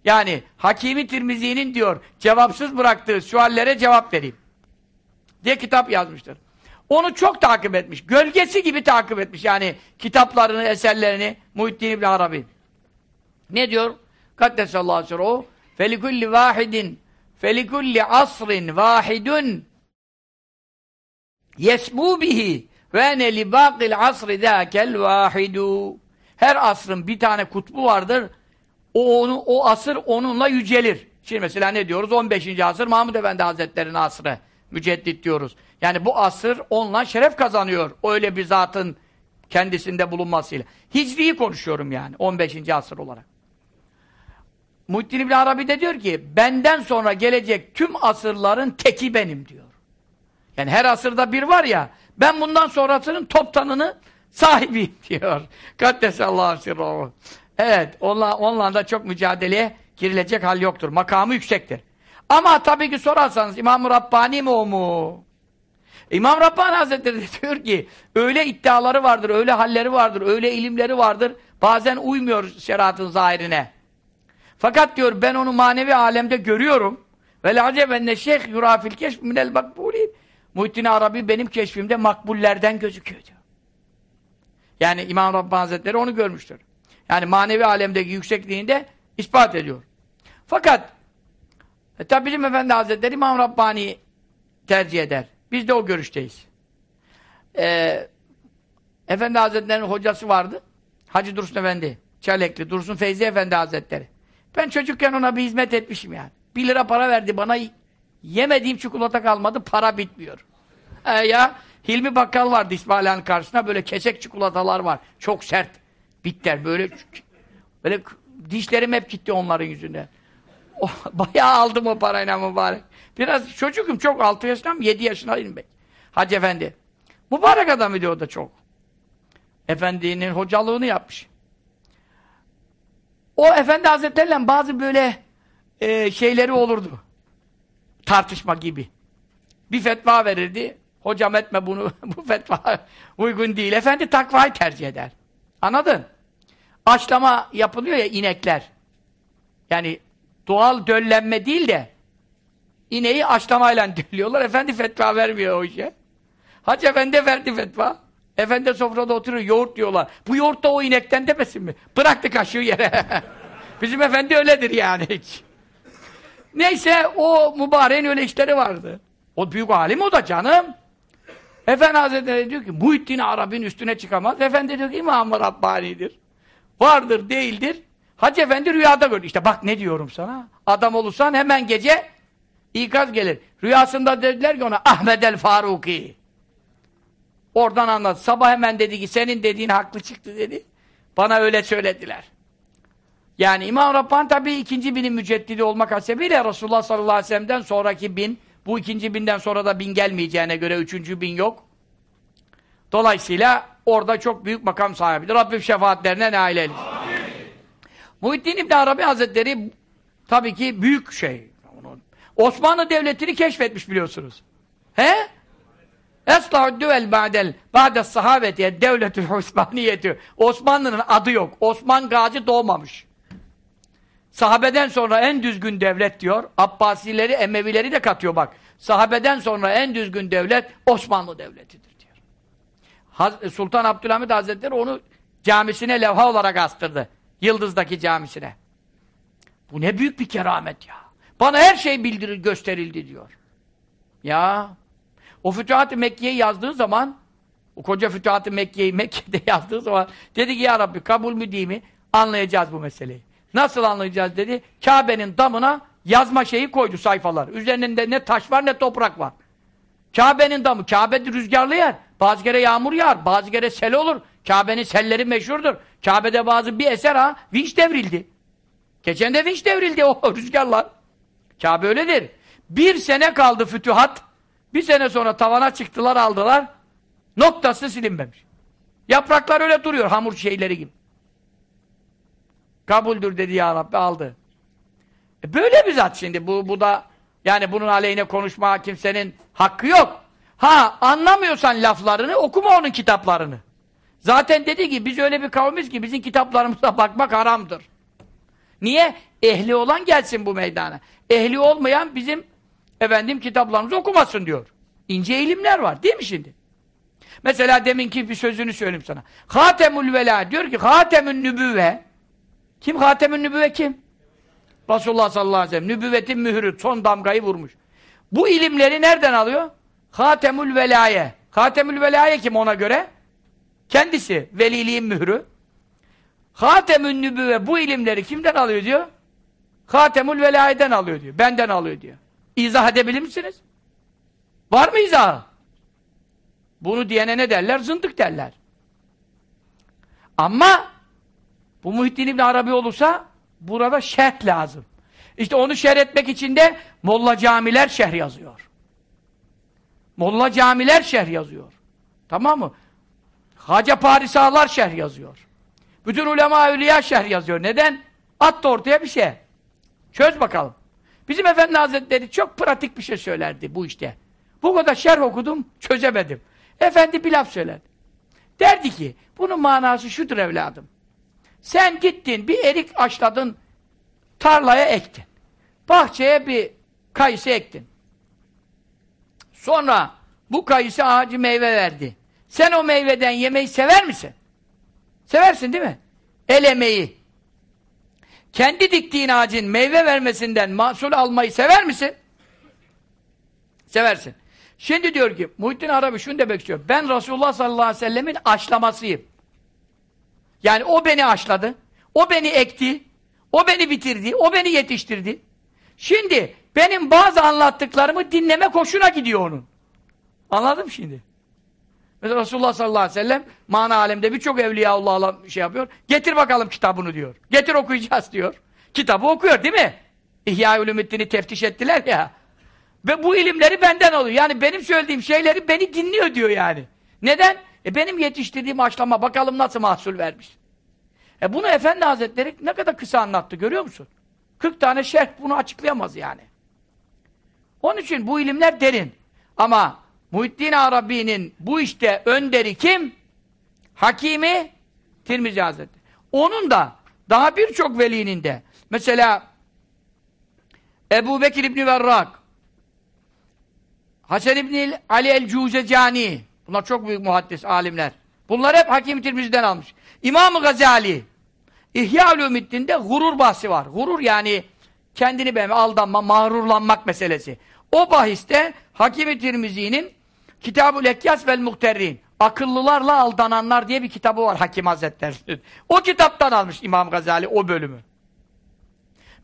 Yani Hakimi Tirmizi'nin diyor cevapsız bıraktığı suallere cevap vereyim. Diye kitap yazmıştır. Onu çok takip etmiş. Gölgesi gibi takip etmiş. Yani kitaplarını, eserlerini Muhittin İbni Arabi. Ne diyor? Kaddesallahu sirruhu felikulli vahidin felikulli asrin vahidun yesbu bihi ve ene li baqil asri zâkel vahidu her asrın bir tane kutbu vardır o, onu, o asır onunla yücelir. Şimdi mesela ne diyoruz? 15. asır Mahmud Efendi Hazretleri'nin asrı. Müceddit diyoruz. Yani bu asır onunla şeref kazanıyor. Öyle bir zatın kendisinde bulunmasıyla. Hicri'yi konuşuyorum yani 15. asır olarak. Muhittin İbni Arabi de diyor ki benden sonra gelecek tüm asırların teki benim diyor. Yani her asırda bir var ya ben bundan sonrasının toptanını sahibiyim *laughs* diyor. Kaddesallahu sirruhu. Evet, onunla, onunla da çok mücadeleye girilecek hal yoktur. Makamı yüksektir. Ama tabii ki sorarsanız İmam-ı Rabbani mi o mu? İmam Rabbani Hazretleri *laughs* diyor ki öyle iddiaları vardır, öyle halleri vardır, öyle ilimleri vardır. Bazen uymuyor şeriatın zahirine. Fakat diyor ben onu manevi alemde görüyorum. Ve la'cebenne şeyh yurafil keşf minel makbulin. Muhittin Arabi benim keşfimde makbullerden gözüküyor diyor. Yani İmam Rabbani Hazretleri onu görmüştür. Yani manevi alemdeki yüksekliğinde ispat ediyor. Fakat e, tabi bizim Efendi Hazretleri İmam Rabbani tercih eder. Biz de o görüşteyiz. Ee, Efendi Hazretleri'nin hocası vardı. Hacı Dursun Efendi. Çelekli. Dursun Feyzi Efendi Hazretleri. Ben çocukken ona bir hizmet etmişim yani. Bir lira para verdi bana. Yemediğim çikolata kalmadı. Para bitmiyor. Ee, ya Hilmi Bakkal vardı İsmaila'nın karşısında. Böyle kesek çikolatalar var. Çok sert. Bitter. Böyle böyle dişlerim hep gitti onların yüzünden. Oh, *laughs* bayağı aldım o parayla mübarek. Biraz çocukum çok. 6 yaşındayım. 7 yaşındayım ben. Hacı Efendi. Mübarek adam idi o da çok. Efendinin hocalığını yapmış. O Efendi Hazretleri'yle bazı böyle e, şeyleri olurdu. Tartışma gibi. Bir fetva verirdi. Hocam etme bunu. *laughs* bu fetva uygun değil. Efendi takvayı tercih eder. Anladın? Aşlama yapılıyor ya inekler. Yani doğal döllenme değil de ineği aşlamayla *laughs* döllüyorlar. Efendi fetva vermiyor o işe. Hacı Efendi verdi fetva. Efendi sofrada oturuyor, yoğurt diyorlar. Bu yoğurt da o inekten demesin mi? Bıraktı kaşığı yere. *laughs* Bizim efendi öyledir yani hiç. Neyse o mübareğin öyle işleri vardı. O büyük alim o da canım. Efendi Hazretleri diyor ki Muhittin Arabi'nin üstüne çıkamaz. Efendi diyor ki İmam-ı Rabbani'dir. Vardır, değildir. Hacı Efendi rüyada gördü. İşte bak ne diyorum sana. Adam olursan hemen gece ikaz gelir. Rüyasında dediler ki ona Ahmed el Faruki. Oradan anladı. Sabah hemen dedi ki senin dediğin haklı çıktı dedi. Bana öyle söylediler. Yani İmam Rabbani tabi ikinci binin müceddidi olmak hasebiyle Resulullah sallallahu aleyhi ve sellem'den sonraki bin, bu ikinci binden sonra da bin gelmeyeceğine göre üçüncü bin yok. Dolayısıyla orada çok büyük makam sahibidir. Rabbim şefaatlerine nail eylesin. Muhittin İbn Arabi Hazretleri tabii ki büyük şey. Osmanlı Devleti'ni keşfetmiş biliyorsunuz. He? Eslahü düvel ba'del ba'de sahabeti devletül Osmaniyeti. Osmanlı'nın adı yok. Osman Gazi doğmamış. Sahabeden sonra en düzgün devlet diyor. Abbasileri, Emevileri de katıyor bak. Sahabeden sonra en düzgün devlet Osmanlı Devleti'dir diyor. Sultan Abdülhamid Hazretleri onu camisine levha olarak astırdı. Yıldız'daki camisine. Bu ne büyük bir keramet ya. Bana her şey bildirir, gösterildi diyor. Ya o Fütuhat-ı Mekke'yi yazdığı zaman o koca Fütuhat-ı Mekke'yi Mekke'de *laughs* yazdığı zaman dedi ki ya Rabbi kabul mü değil mi? Anlayacağız bu meseleyi. Nasıl anlayacağız dedi. Kabe'nin damına yazma şeyi koydu sayfalar. Üzerinde ne taş var ne toprak var. Kabe'nin damı. Kabe rüzgarlı yer. Bazı kere yağmur yağar. Bazı kere sel olur. Kabe'nin selleri meşhurdur. Kabe'de bazı bir eser ha. Vinç devrildi. Geçen de vinç devrildi o *laughs* rüzgarlar. Kabe öyledir. Bir sene kaldı fütühat. Bir sene sonra tavana çıktılar aldılar. Noktası silinmemiş. Yapraklar öyle duruyor hamur şeyleri gibi. Kabuldür dedi ya Rabbi aldı. E böyle bir zat şimdi. Bu, bu da yani bunun aleyhine konuşma kimsenin hakkı yok. Ha anlamıyorsan laflarını okuma onun kitaplarını. Zaten dedi ki biz öyle bir kavmiz ki bizim kitaplarımıza bakmak haramdır. Niye? Ehli olan gelsin bu meydana. Ehli olmayan bizim efendim kitaplarımızı okumasın diyor. İnce ilimler var değil mi şimdi? Mesela deminki bir sözünü söyleyeyim sana. Hatemül Vela diyor ki Hatemün Nübüvve kim Hatemün Nübüvve kim? Resulullah sallallahu aleyhi ve sellem nübüvvetin mührü son damgayı vurmuş. Bu ilimleri nereden alıyor? Hatemül Velaye. Hatemül Velaye kim ona göre? Kendisi veliliğin mührü. Hatemün Nübüvve bu ilimleri kimden alıyor diyor? Hatemül Velaye'den alıyor diyor. Benden alıyor diyor. İzah edebilir misiniz? Var mı izah? Bunu diyene ne derler? Zındık derler. Ama bu Muhittin İbni Arabi olursa burada şerh lazım. İşte onu şerh etmek için de Molla Camiler şerh yazıyor. Molla Camiler şerh yazıyor. Tamam mı? Haca Parisalar şerh yazıyor. Bütün ulema evliya şerh yazıyor. Neden? At da ortaya bir şey. Çöz bakalım. Bizim Efendi Hazretleri çok pratik bir şey söylerdi bu işte. Bu kadar şerh okudum, çözemedim. Efendi bir laf söylerdi. Derdi ki, bunun manası şudur evladım. Sen gittin, bir erik açladın, tarlaya ektin. Bahçeye bir kayısı ektin. Sonra bu kayısı ağacı meyve verdi. Sen o meyveden yemeyi sever misin? Seversin değil mi? El emeği. Kendi diktiğin ağacın meyve vermesinden mahsul almayı sever misin? Seversin. Şimdi diyor ki Muhittin Arabi şunu demek istiyor. Ben Resulullah sallallahu aleyhi ve sellemin aşlamasıyım. Yani o beni aşladı. O beni ekti. O beni bitirdi. O beni yetiştirdi. Şimdi benim bazı anlattıklarımı dinleme hoşuna gidiyor onun. Anladım şimdi. Mesela Resulullah sallallahu aleyhi ve sellem mana alemde birçok evliyaullah'la şey yapıyor. Getir bakalım kitabını diyor. Getir okuyacağız diyor. Kitabı okuyor değil mi? İhya-i Ulumuddin'i teftiş ettiler ya. Ve bu ilimleri benden alıyor. Yani benim söylediğim şeyleri beni dinliyor diyor yani. Neden? E benim yetiştirdiğim haşlama bakalım nasıl mahsul vermiş. E bunu Efendi Hazretleri ne kadar kısa anlattı görüyor musun? 40 tane şerh bunu açıklayamaz yani. Onun için bu ilimler derin. Ama Muhittin Arabi'nin bu işte önderi kim? Hakimi Tirmizi Hazretleri. Onun da daha birçok velinin de mesela Ebu Bekir İbni Verrak Hasan İbni Ali el-Cuzecani bunlar çok büyük muhaddis alimler. Bunlar hep Hakim Tirmizi'den almış. İmam-ı Gazali İhya Ulumuddin'de gurur bahsi var. Gurur yani kendini beğenme, aldanma, mağrurlanmak meselesi. O bahiste Hakim-i Tirmizi'nin Kitab-ı Lekyas vel Muhterrin Akıllılarla Aldananlar diye bir kitabı var Hakim Hazretleri. O kitaptan almış İmam Gazali o bölümü.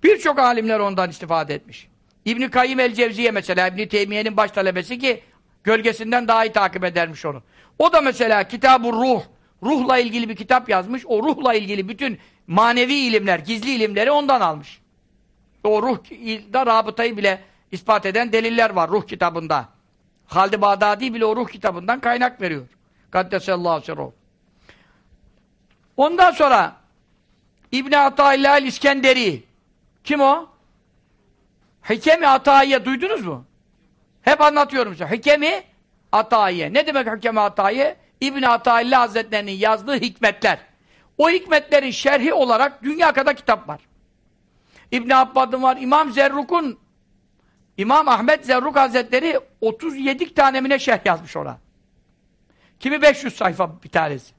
Birçok alimler ondan istifade etmiş. İbn Kayyim el-Cevziye mesela İbn Teymiye'nin baş talebesi ki gölgesinden daha iyi takip edermiş onu. O da mesela Kitab-ı Ruh, ruhla ilgili bir kitap yazmış. O ruhla ilgili bütün manevi ilimler, gizli ilimleri ondan almış. O ruh da rabıtayı bile ispat eden deliller var ruh kitabında. Halid-i Bağdadi bile o ruh kitabından kaynak veriyor. Kaddesallahu sirruh. Ondan sonra İbn Atayla İskenderi. Kim o? Hikemi Atayiye duydunuz mu? Hep anlatıyorum size. Hikemi Atayiye. Ne demek Hikemi Atayiye? İbn Atayla Hazretlerinin yazdığı hikmetler. O hikmetlerin şerhi olarak dünya kadar kitap var. İbn Abbad'ın var. İmam Zerruk'un İmam Ahmet Zerruk Hazretleri 37 tanemine şerh yazmış ona. Kimi 500 sayfa bir tanesi.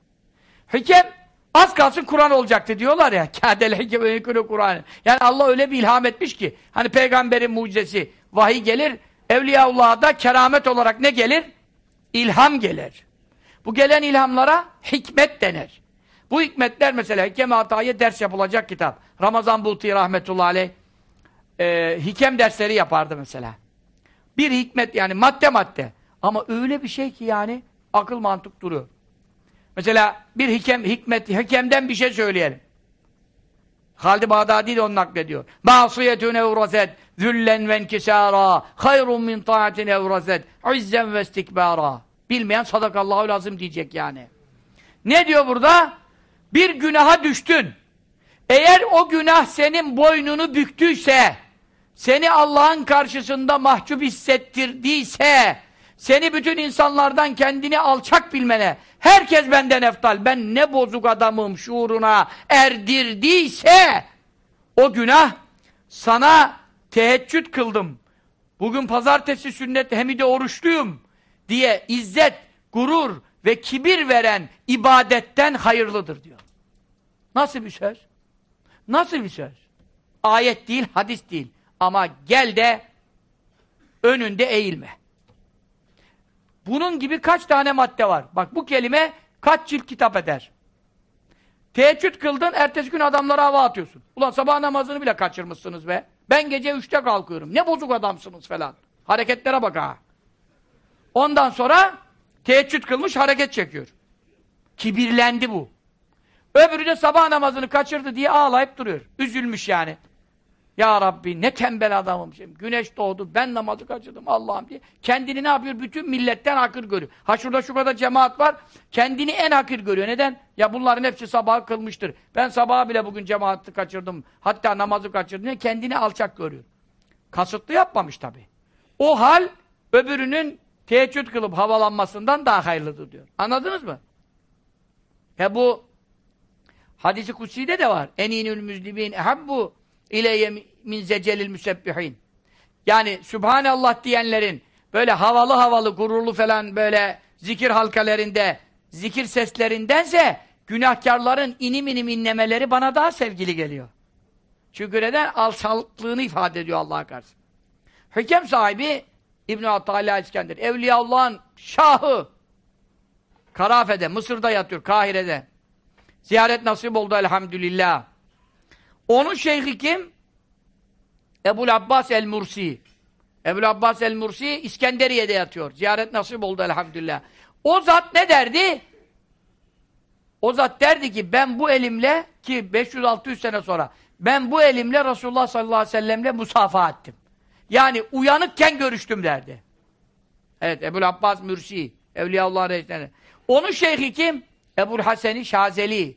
Hikem az kalsın Kur'an olacaktı diyorlar ya. *laughs* Kâdel hikem Kur'an. Yani Allah öyle bir ilham etmiş ki hani peygamberin mucizesi vahiy gelir. Evliyaullah'a da keramet olarak ne gelir? İlham gelir. Bu gelen ilhamlara hikmet denir. Bu hikmetler mesela Hikem-i Hatay'a ders yapılacak kitap. Ramazan Bulti rahmetullahi aleyh e, hikem dersleri yapardı mesela. Bir hikmet yani madde madde. Ama öyle bir şey ki yani akıl mantık duruyor. Mesela bir hikem, hikmet, hikemden bir şey söyleyelim. Halid-i Bağdadi de onu naklediyor. Mâsiyetun evrazet, züllen ve inkisârâ, hayrun min taatin evrazet, izzen ve istikbârâ. Bilmeyen sadakallahu lazım diyecek yani. Ne diyor burada? Bir günaha düştün. Eğer o günah senin boynunu büktüyse, seni Allah'ın karşısında mahcup hissettirdiyse, seni bütün insanlardan kendini alçak bilmene, herkes benden eftal, ben ne bozuk adamım şuuruna erdirdiyse, o günah sana teheccüd kıldım. Bugün pazartesi sünnet hem de oruçluyum diye izzet, gurur ve kibir veren ibadetten hayırlıdır diyor. Nasıl bir söz? Nasıl bir söz? Ayet değil, hadis değil. Ama gel de önünde eğilme. Bunun gibi kaç tane madde var? Bak bu kelime kaç cilt kitap eder? Teheccüd kıldın, ertesi gün adamlara hava atıyorsun. Ulan sabah namazını bile kaçırmışsınız be. Ben gece üçte kalkıyorum. Ne bozuk adamsınız falan. Hareketlere bak ha. Ondan sonra teheccüd kılmış hareket çekiyor. Kibirlendi bu. Öbürü de sabah namazını kaçırdı diye ağlayıp duruyor. Üzülmüş yani. Ya Rabbi ne tembel adamım şimdi. Güneş doğdu, ben namazı kaçırdım Allah'ım diye. Kendini ne yapıyor? Bütün milletten hakir görüyor. Ha şurada şu cemaat var, kendini en hakir görüyor. Neden? Ya bunların hepsi sabah kılmıştır. Ben sabaha bile bugün cemaati kaçırdım. Hatta namazı kaçırdım diye kendini alçak görüyor. Kasıtlı yapmamış tabi. O hal öbürünün teheccüd kılıp havalanmasından daha hayırlıdır diyor. Anladınız mı? Ya bu hadisi kutsi'de de var. Eninül müzlimin ehabbu ileyye min zecelil müsebbihin. Yani Sübhanallah diyenlerin böyle havalı havalı, gururlu falan böyle zikir halkalarında, zikir seslerindense günahkarların inim inim inlemeleri bana daha sevgili geliyor. Çünkü neden? Alçaklığını ifade ediyor Allah'a karşı. Hüküm sahibi İbn-i Attalya İskender. Evliyaullah'ın şahı. Karafe'de, Mısır'da yatıyor, Kahire'de. Ziyaret nasip oldu elhamdülillah. Onun şeyhi kim? Ebul Abbas el-Mursi. Ebul Abbas el-Mursi İskenderiye'de yatıyor. Ziyaret nasip oldu elhamdülillah. O zat ne derdi? O zat derdi ki ben bu elimle ki 500-600 sene sonra ben bu elimle Resulullah sallallahu aleyhi ve sellemle musafa ettim. Yani uyanıkken görüştüm derdi. Evet Ebul Abbas Mürsi. Evliyaullah Reisleri. Onun şeyhi kim? Ebul Haseni Şazeli.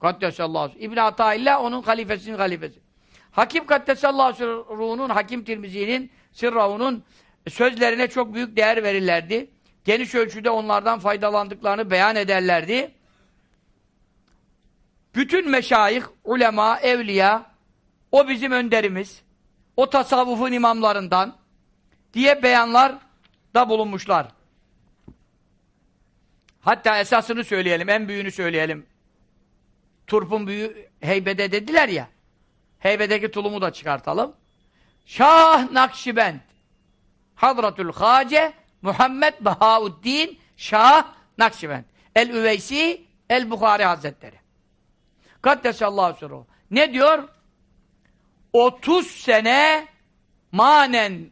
Kaddesallahu İbn Ataillah onun halifesinin halifesi. Hakim Kaddesallahu ruhunun Hakim Tirmizi'nin Sirravun'un sözlerine çok büyük değer verirlerdi. Geniş ölçüde onlardan faydalandıklarını beyan ederlerdi. Bütün meşayih, ulema, evliya o bizim önderimiz. O tasavvufun imamlarından diye beyanlar da bulunmuşlar. Hatta esasını söyleyelim, en büyüğünü söyleyelim. Turp'un büyüğü heybede dediler ya. Heybedeki tulumu da çıkartalım. Şah Nakşibend Hadratül Hace Muhammed Bahauddin Şah Nakşibend El-Üveysi El-Bukhari Hazretleri. Kaddesallahu sürruhu. Ne diyor? 30 sene manen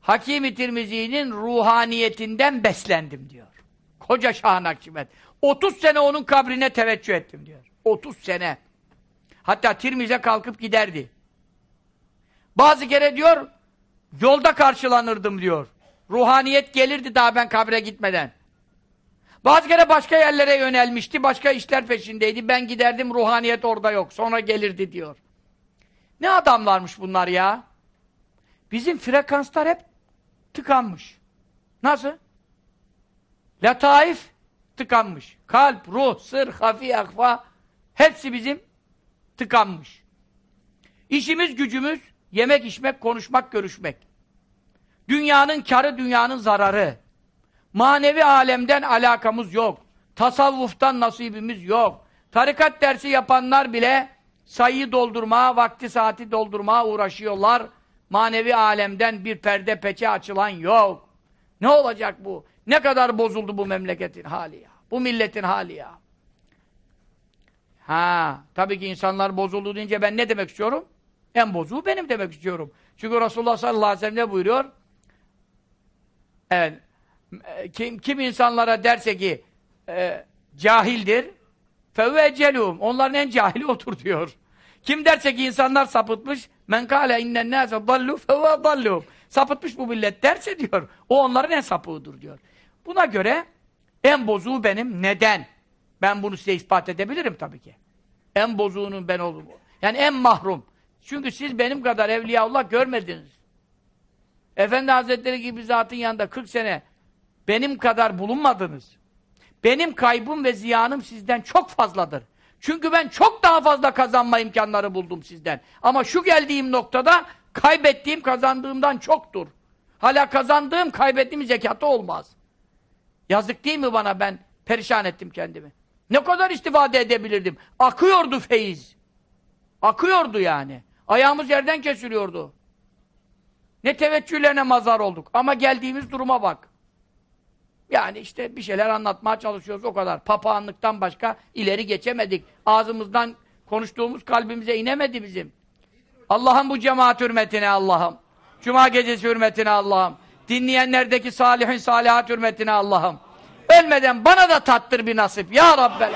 Hakim-i Tirmizi'nin ruhaniyetinden beslendim diyor. Koca Şah Nakşibend. 30 sene onun kabrine teveccüh ettim diyor. 30 sene. Hatta Tirmize kalkıp giderdi. Bazı kere diyor, yolda karşılanırdım diyor. Ruhaniyet gelirdi daha ben kabre gitmeden. Bazı kere başka yerlere yönelmişti, başka işler peşindeydi. Ben giderdim, ruhaniyet orada yok. Sonra gelirdi diyor. Ne adamlarmış bunlar ya? Bizim frekanslar hep tıkanmış. Nasıl? Lataif tıkanmış. Kalp, ruh, sır, hafi, akfa hepsi bizim tıkanmış. İşimiz gücümüz yemek içmek, konuşmak, görüşmek. Dünyanın karı, dünyanın zararı. Manevi alemden alakamız yok. Tasavvuftan nasibimiz yok. Tarikat dersi yapanlar bile sayıyı doldurmaya, vakti saati doldurmaya uğraşıyorlar. Manevi alemden bir perde peçe açılan yok. Ne olacak bu? Ne kadar bozuldu bu memleketin hali ya. Bu milletin hali ya. Ha, tabii ki insanlar bozuldu deyince ben ne demek istiyorum? En bozuğu benim demek istiyorum. Çünkü Resulullah sallallahu aleyhi ve sellem ne buyuruyor? Evet. Kim, kim insanlara derse ki e, cahildir fevvecelum. Onların en cahili otur diyor. Kim derse ki insanlar sapıtmış men kâle innen nâse dallu fevve dallum. Sapıtmış bu millet derse diyor. O onların en sapığıdır diyor. Buna göre en bozuğu benim. Neden? Ben bunu size ispat edebilirim tabii ki. En bozuğunun ben olduğum. Yani en mahrum. Çünkü siz benim kadar Evliyaullah görmediniz. Efendi Hazretleri gibi zatın yanında 40 sene benim kadar bulunmadınız. Benim kaybım ve ziyanım sizden çok fazladır. Çünkü ben çok daha fazla kazanma imkanları buldum sizden. Ama şu geldiğim noktada kaybettiğim kazandığımdan çoktur. Hala kazandığım kaybettiğim zekatı olmaz. Yazık değil mi bana ben perişan ettim kendimi. Ne kadar istifade edebilirdim. Akıyordu feyiz. Akıyordu yani. Ayağımız yerden kesiliyordu. Ne teveccühlerine mazar olduk. Ama geldiğimiz duruma bak. Yani işte bir şeyler anlatmaya çalışıyoruz o kadar. Papağanlıktan başka ileri geçemedik. Ağzımızdan konuştuğumuz kalbimize inemedi bizim. Allah'ım bu cemaat hürmetine Allah'ım. Cuma gecesi hürmetine Allah'ım. Dinleyenlerdeki salihin salihat hürmetine Allah'ım. Ölmeden bana da tattır bir nasip. Ya Rabbel.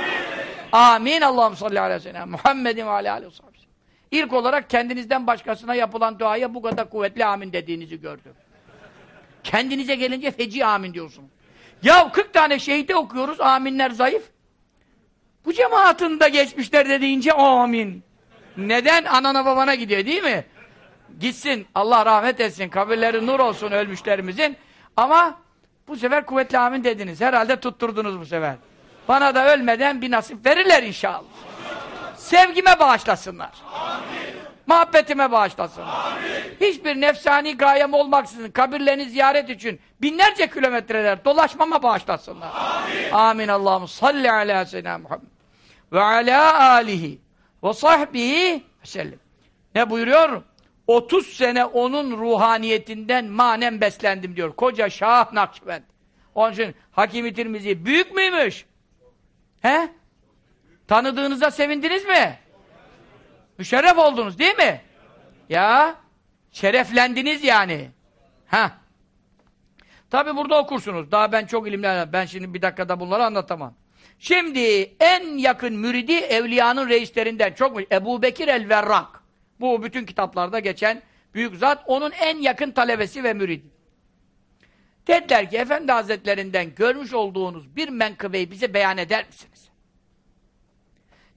Amin. Allah'ım salli aleyhi ve. Muhammedin ve aleyhi ve sellem. İlk olarak kendinizden başkasına yapılan duaya bu kadar kuvvetli amin dediğinizi gördüm. Kendinize gelince feci amin diyorsunuz. Ya 40 tane şehite okuyoruz, aminler zayıf. Bu cemaatın da geçmişler de deyince amin. Neden? Anana babana gidiyor değil mi? Gitsin, Allah rahmet etsin, kabirleri nur olsun ölmüşlerimizin. Ama bu sefer kuvvetli amin dediniz. Herhalde tutturdunuz bu sefer. Bana da ölmeden bir nasip verirler inşallah. Sevgime bağışlasınlar. Amin. Muhabbetime bağışlasınlar. Amin. Hiçbir nefsani gayem olmaksızın kabirlerini ziyaret için binlerce kilometreler dolaşmama bağışlasınlar. Amin. Amin. Allah'ım salli ala seyyidina Muhammed ve ala alihi ve sahbihi sellem. Ne buyuruyor? 30 sene onun ruhaniyetinden manen beslendim diyor. Koca Şah Nakşibend. Onun için Hakim-i Tirmizi büyük müymüş? He? Tanıdığınıza sevindiniz mi? Müşerref oldunuz değil mi? Ya şereflendiniz yani. Ha. Tabi burada okursunuz. Daha ben çok ilimler ben şimdi bir dakikada bunları anlatamam. Şimdi en yakın müridi evliyanın reislerinden çok mu? Ebu Bekir el-Verrak. Bu bütün kitaplarda geçen büyük zat. Onun en yakın talebesi ve müridi. Dediler ki Efendi Hazretlerinden görmüş olduğunuz bir menkıbeyi bize beyan eder misiniz?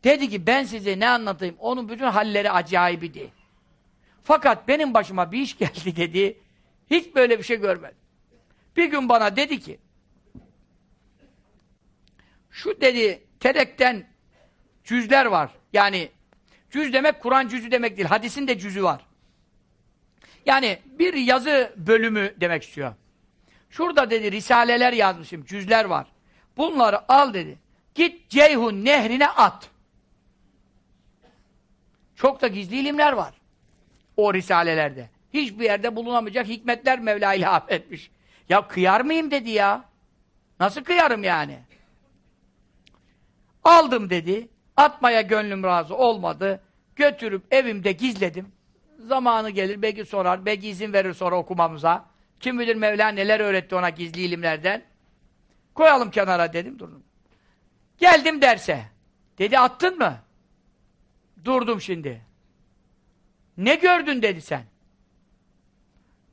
Dedi ki ben size ne anlatayım? Onun bütün halleri acayibidi. Fakat benim başıma bir iş geldi *laughs* dedi. Hiç böyle bir şey görmedim. Bir gün bana dedi ki şu dedi terekten cüzler var. Yani cüz demek Kur'an cüzü demek değil. Hadisin de cüzü var. Yani bir yazı bölümü demek istiyor. Şurada dedi risaleler yazmışım, cüzler var. Bunları al dedi. Git Ceyhun nehrine at. Çok da gizli ilimler var. O risalelerde. Hiçbir yerde bulunamayacak hikmetler Mevla ilham *laughs* etmiş. Ya kıyar mıyım dedi ya. Nasıl kıyarım yani? Aldım dedi. Atmaya gönlüm razı olmadı. Götürüp evimde gizledim. Zamanı gelir belki sorar. Belki izin verir sonra okumamıza. Kim bilir Mevla neler öğretti ona gizli ilimlerden. Koyalım kenara dedim durdum. Geldim derse. Dedi attın mı? Durdum şimdi. Ne gördün dedi sen.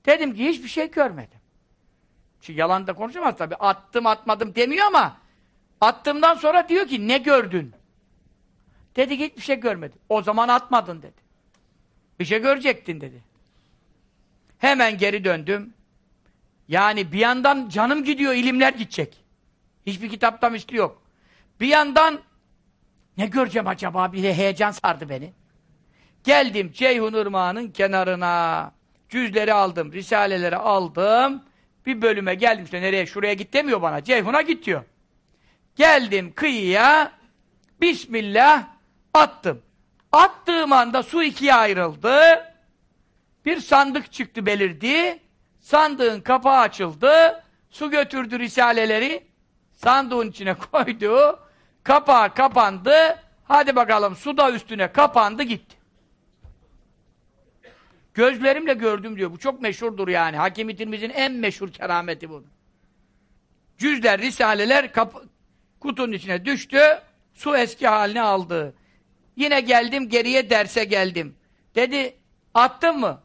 Dedim ki hiçbir şey görmedim. Çünkü yalan da konuşamaz tabii. Attım atmadım demiyor ama attığımdan sonra diyor ki ne gördün? Dedi ki hiçbir şey görmedim. O zaman atmadın dedi. Bir şey görecektin dedi. Hemen geri döndüm. Yani bir yandan canım gidiyor, ilimler gidecek. Hiçbir kitapta misli yok. Bir yandan ne göreceğim acaba? Bir heyecan sardı beni. Geldim Ceyhun Irmağı'nın kenarına. Cüzleri aldım, risaleleri aldım. Bir bölüme geldim işte nereye şuraya git demiyor bana. Ceyhun'a git diyor. Geldim kıyıya. Bismillah attım. Attığım anda su ikiye ayrıldı. Bir sandık çıktı belirdi. Sandığın kapağı açıldı. Su götürdü risaleleri. Sandığın içine *laughs* koydu. Kapağı kapandı. Hadi bakalım su da üstüne kapandı gitti. Gözlerimle gördüm diyor. Bu çok meşhurdur yani. Hakim-i en meşhur kerameti bu. Cüzler, risaleler kutunun içine düştü. Su eski halini aldı. Yine geldim geriye derse geldim. Dedi attın mı?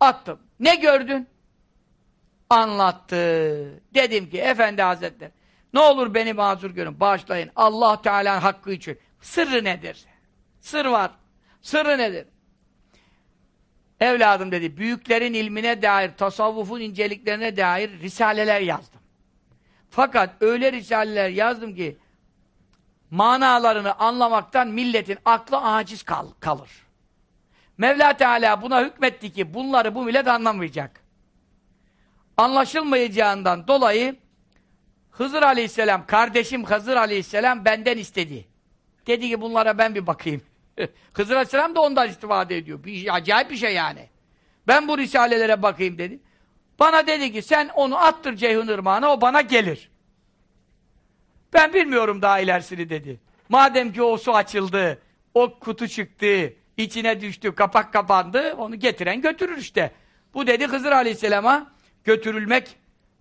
Attım. Ne gördün? Anlattı. Dedim ki efendi hazretler ne olur beni mazur görün bağışlayın. Allah Teala'nın hakkı için. Sırrı nedir? Sır var. Sırrı nedir? Evladım dedi, büyüklerin ilmine dair, tasavvufun inceliklerine dair risaleler yazdım. Fakat öyle risaleler yazdım ki manalarını anlamaktan milletin aklı aciz kal kalır. Mevla Teala buna hükmetti ki bunları bu millet anlamayacak. Anlaşılmayacağından dolayı Hızır Aleyhisselam, kardeşim Hızır Aleyhisselam benden istedi. Dedi ki bunlara ben bir bakayım. *laughs* Hızır Aleyhisselam da ondan istifade ediyor. Bir, acayip bir şey yani. Ben bu risalelere bakayım dedi. Bana dedi ki sen onu attır Ceyhun Irmağı'na o bana gelir. Ben bilmiyorum daha ilerisini dedi. Madem ki o su açıldı, o kutu çıktı, içine düştü, kapak kapandı, onu getiren götürür işte. Bu dedi Hızır Aleyhisselam'a götürülmek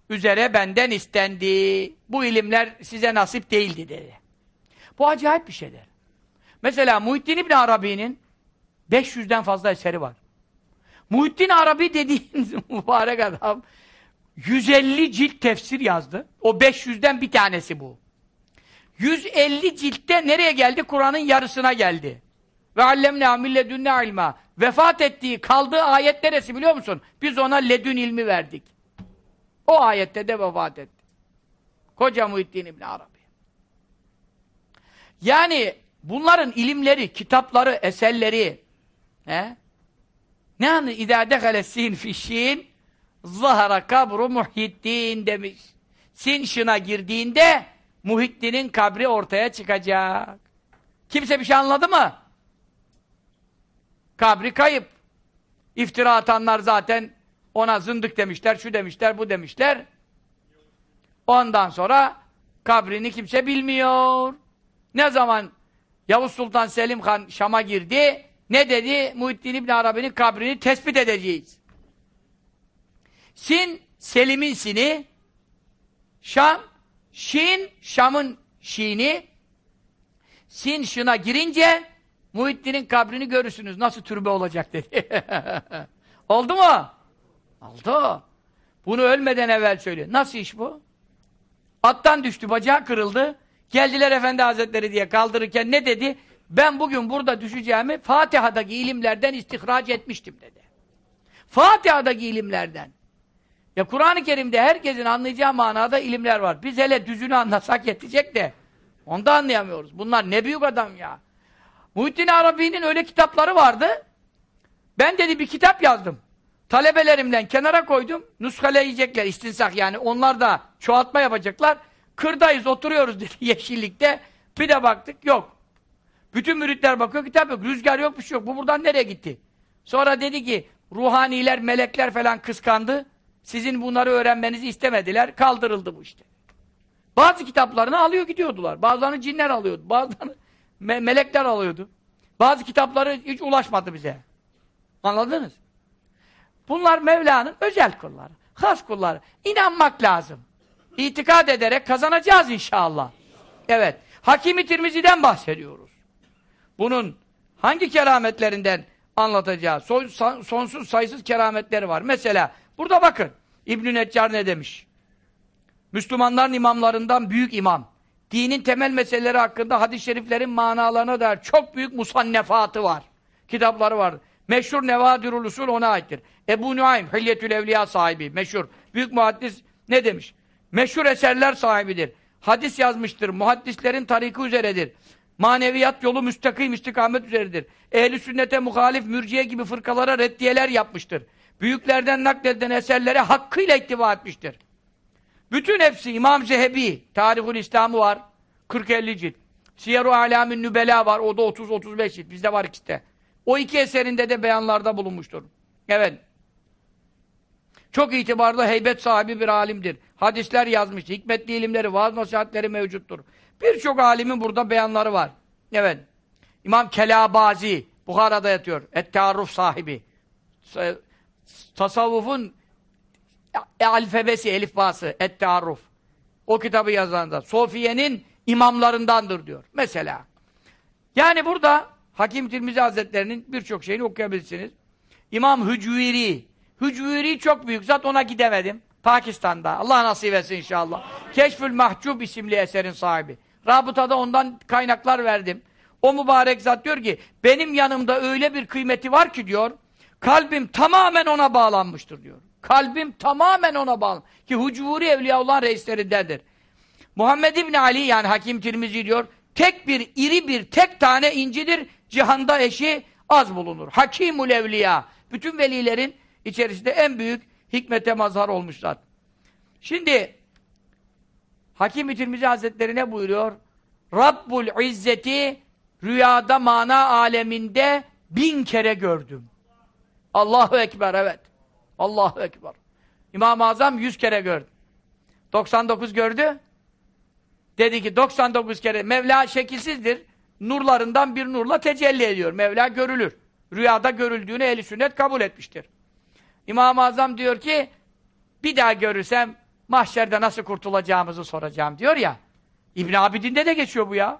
üzere benden istendi. Bu ilimler size nasip değildi dedi. Bu acayip bir şeydir. Mesela Muhittin İbni Arabi'nin 500'den fazla eseri var. Muhittin Arabi dediğin *laughs* mübarek adam 150 cilt tefsir yazdı. O 500'den bir tanesi bu. 150 ciltte nereye geldi? Kur'an'ın yarısına geldi. Ve allemne milledünne ilma. Vefat ettiği, kaldığı ayet neresi biliyor musun? Biz ona ledün ilmi verdik. O ayette de vefat etti. Koca Muhittin İbni Arabi. Yani bunların ilimleri, kitapları, eserleri he? ne anı idâ dehalesin fişin zahara kabru muhiddin demiş. Sin şına girdiğinde Muhittin'in kabri ortaya çıkacak. Kimse bir şey anladı mı? Kabri kayıp. İftira atanlar zaten ona zındık demişler, şu demişler, bu demişler. Ondan sonra kabrini kimse bilmiyor. Ne zaman Yavuz Sultan Selim Han Şam'a girdi, ne dedi? Muhittin İbn Arabi'nin kabrini tespit edeceğiz. Sin, Selim'in sini, Şam, Şin, Şam'ın Şiini, Sin şına girince Muhittin'in kabrini görürsünüz. Nasıl türbe olacak dedi. *laughs* Oldu mu? Oldu. Bunu ölmeden evvel söylüyor. Nasıl iş bu? Attan düştü, bacağı kırıldı. Geldiler Efendi Hazretleri diye kaldırırken ne dedi? Ben bugün burada düşeceğimi Fatiha'daki ilimlerden istihraç etmiştim dedi. Fatiha'daki ilimlerden. Ya Kur'an-ı Kerim'de herkesin anlayacağı manada ilimler var. Biz hele düzünü anlasak yetecek de onu da anlayamıyoruz. Bunlar ne büyük adam ya. Muhittin Arabi'nin öyle kitapları vardı. Ben dedi bir kitap yazdım. Talebelerimden kenara koydum. Nuskaleyecekler istinsak yani. Onlar da çoğaltma yapacaklar. Kırdayız oturuyoruz dedi *laughs* yeşillikte. Bir de baktık yok. Bütün müritler bakıyor kitap yok. Rüzgar yok bir şey yok. Bu buradan nereye gitti? Sonra dedi ki ruhaniler, melekler falan kıskandı. Sizin bunları öğrenmenizi istemediler. Kaldırıldı bu işte. Bazı kitaplarını alıyor gidiyordular. Bazılarını cinler alıyordu. Bazılarını *laughs* me melekler alıyordu. Bazı kitapları hiç ulaşmadı bize. Anladınız? Bunlar Mevla'nın özel kulları. Has kulları. İnanmak lazım. İtikad ederek kazanacağız inşallah. Evet. Hakimi Tirmizi'den bahsediyoruz. Bunun hangi kerametlerinden anlatacağız? Son, sonsuz sayısız kerametleri var. Mesela burada bakın. İbn-i Neccar ne demiş? Müslümanların imamlarından büyük imam. Dinin temel meseleleri hakkında hadis-i şeriflerin manalarına dair çok büyük musannefatı var. Kitapları var. Meşhur Nevadirul Usul ona aittir. Ebu Nuaym, Hilyetül Evliya sahibi, meşhur. Büyük muhaddis ne demiş? Meşhur eserler sahibidir. Hadis yazmıştır. Muhaddislerin tariki üzeredir. Maneviyat yolu müstakim istikamet üzeridir. Ehli sünnete muhalif mürciye gibi fırkalara reddiyeler yapmıştır. Büyüklerden nakledilen eserlere hakkıyla ittiba etmiştir. Bütün hepsi İmam Zehebi, Tarihul İslam'ı var. 40-50 cilt. Siyer-u Alamün Nübela var. O da 30-35 cilt. Bizde var ikisi de. O iki eserinde de beyanlarda bulunmuştur. Evet. Çok itibarlı, heybet sahibi bir alimdir. Hadisler yazmış, hikmetli ilimleri, vaaz nasihatleri mevcuttur. Birçok alimin burada beyanları var. Evet. İmam Kelabazi, Buhara'da yatıyor. Et-Tarruf sahibi. Tasavvufun e, alfabesi, elifbası, Et-Tarruf. O kitabı yazanda. Sofiye'nin imamlarındandır diyor. Mesela. Yani burada Hakim Tirmizi Hazretleri'nin birçok şeyini okuyabilirsiniz. İmam Hücviri. Hücviri çok büyük. Zat ona gidemedim. Pakistan'da. Allah nasip etsin inşallah. Keşfül Mahcub isimli eserin sahibi. Rabıtada ondan kaynaklar verdim. O mübarek zat diyor ki, benim yanımda öyle bir kıymeti var ki diyor, kalbim tamamen ona bağlanmıştır diyor. Kalbim tamamen ona bağlı. Ki Hucvuri Evliya olan reislerindendir. Muhammed İbni Ali yani Hakim Tirmizi diyor, tek bir, iri bir, tek tane incidir, cihanda eşi az bulunur. Hakimul Evliya. Bütün velilerin içerisinde en büyük hikmete mazhar olmuşlar. Şimdi Hakim-i Tirmizi Hazretleri ne buyuruyor? Rabbul İzzeti rüyada mana aleminde bin kere gördüm. Allahu Ekber evet. Allahu Ekber. İmam-ı Azam yüz kere gördü. 99 gördü. Dedi ki 99 kere Mevla şekilsizdir. Nurlarından bir nurla tecelli ediyor. Mevla görülür. Rüyada görüldüğünü ehli sünnet kabul etmiştir. İmam-ı Azam diyor ki bir daha görürsem mahşerde nasıl kurtulacağımızı soracağım diyor ya. İbn Abidin'de de geçiyor bu ya.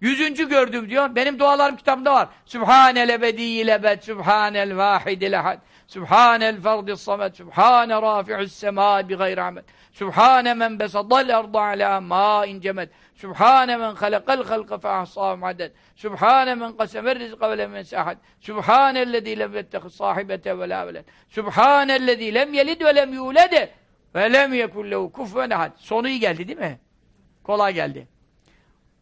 Yüzüncü gördüm diyor. Benim dualarım kitabımda var. Sübhanel ebediyil ebed, Sübhanel vahidil ehad, Sübhanel ferdis samet, Sübhane rafi'us sema bi gayri ahmet, Sübhane men besadal erda ala ma'in cemed, Sübhane men halakal halka fe ahsâhum adet, Sübhane men kasemer rizqa ve lem yensahad, Sübhanellezî lem yettehi sahibete ve la veled, Sübhanellezî lem yelid ve lem yulede, ve lem yekullehu kuffen ehad. Sonu iyi geldi değil mi? Kolay geldi.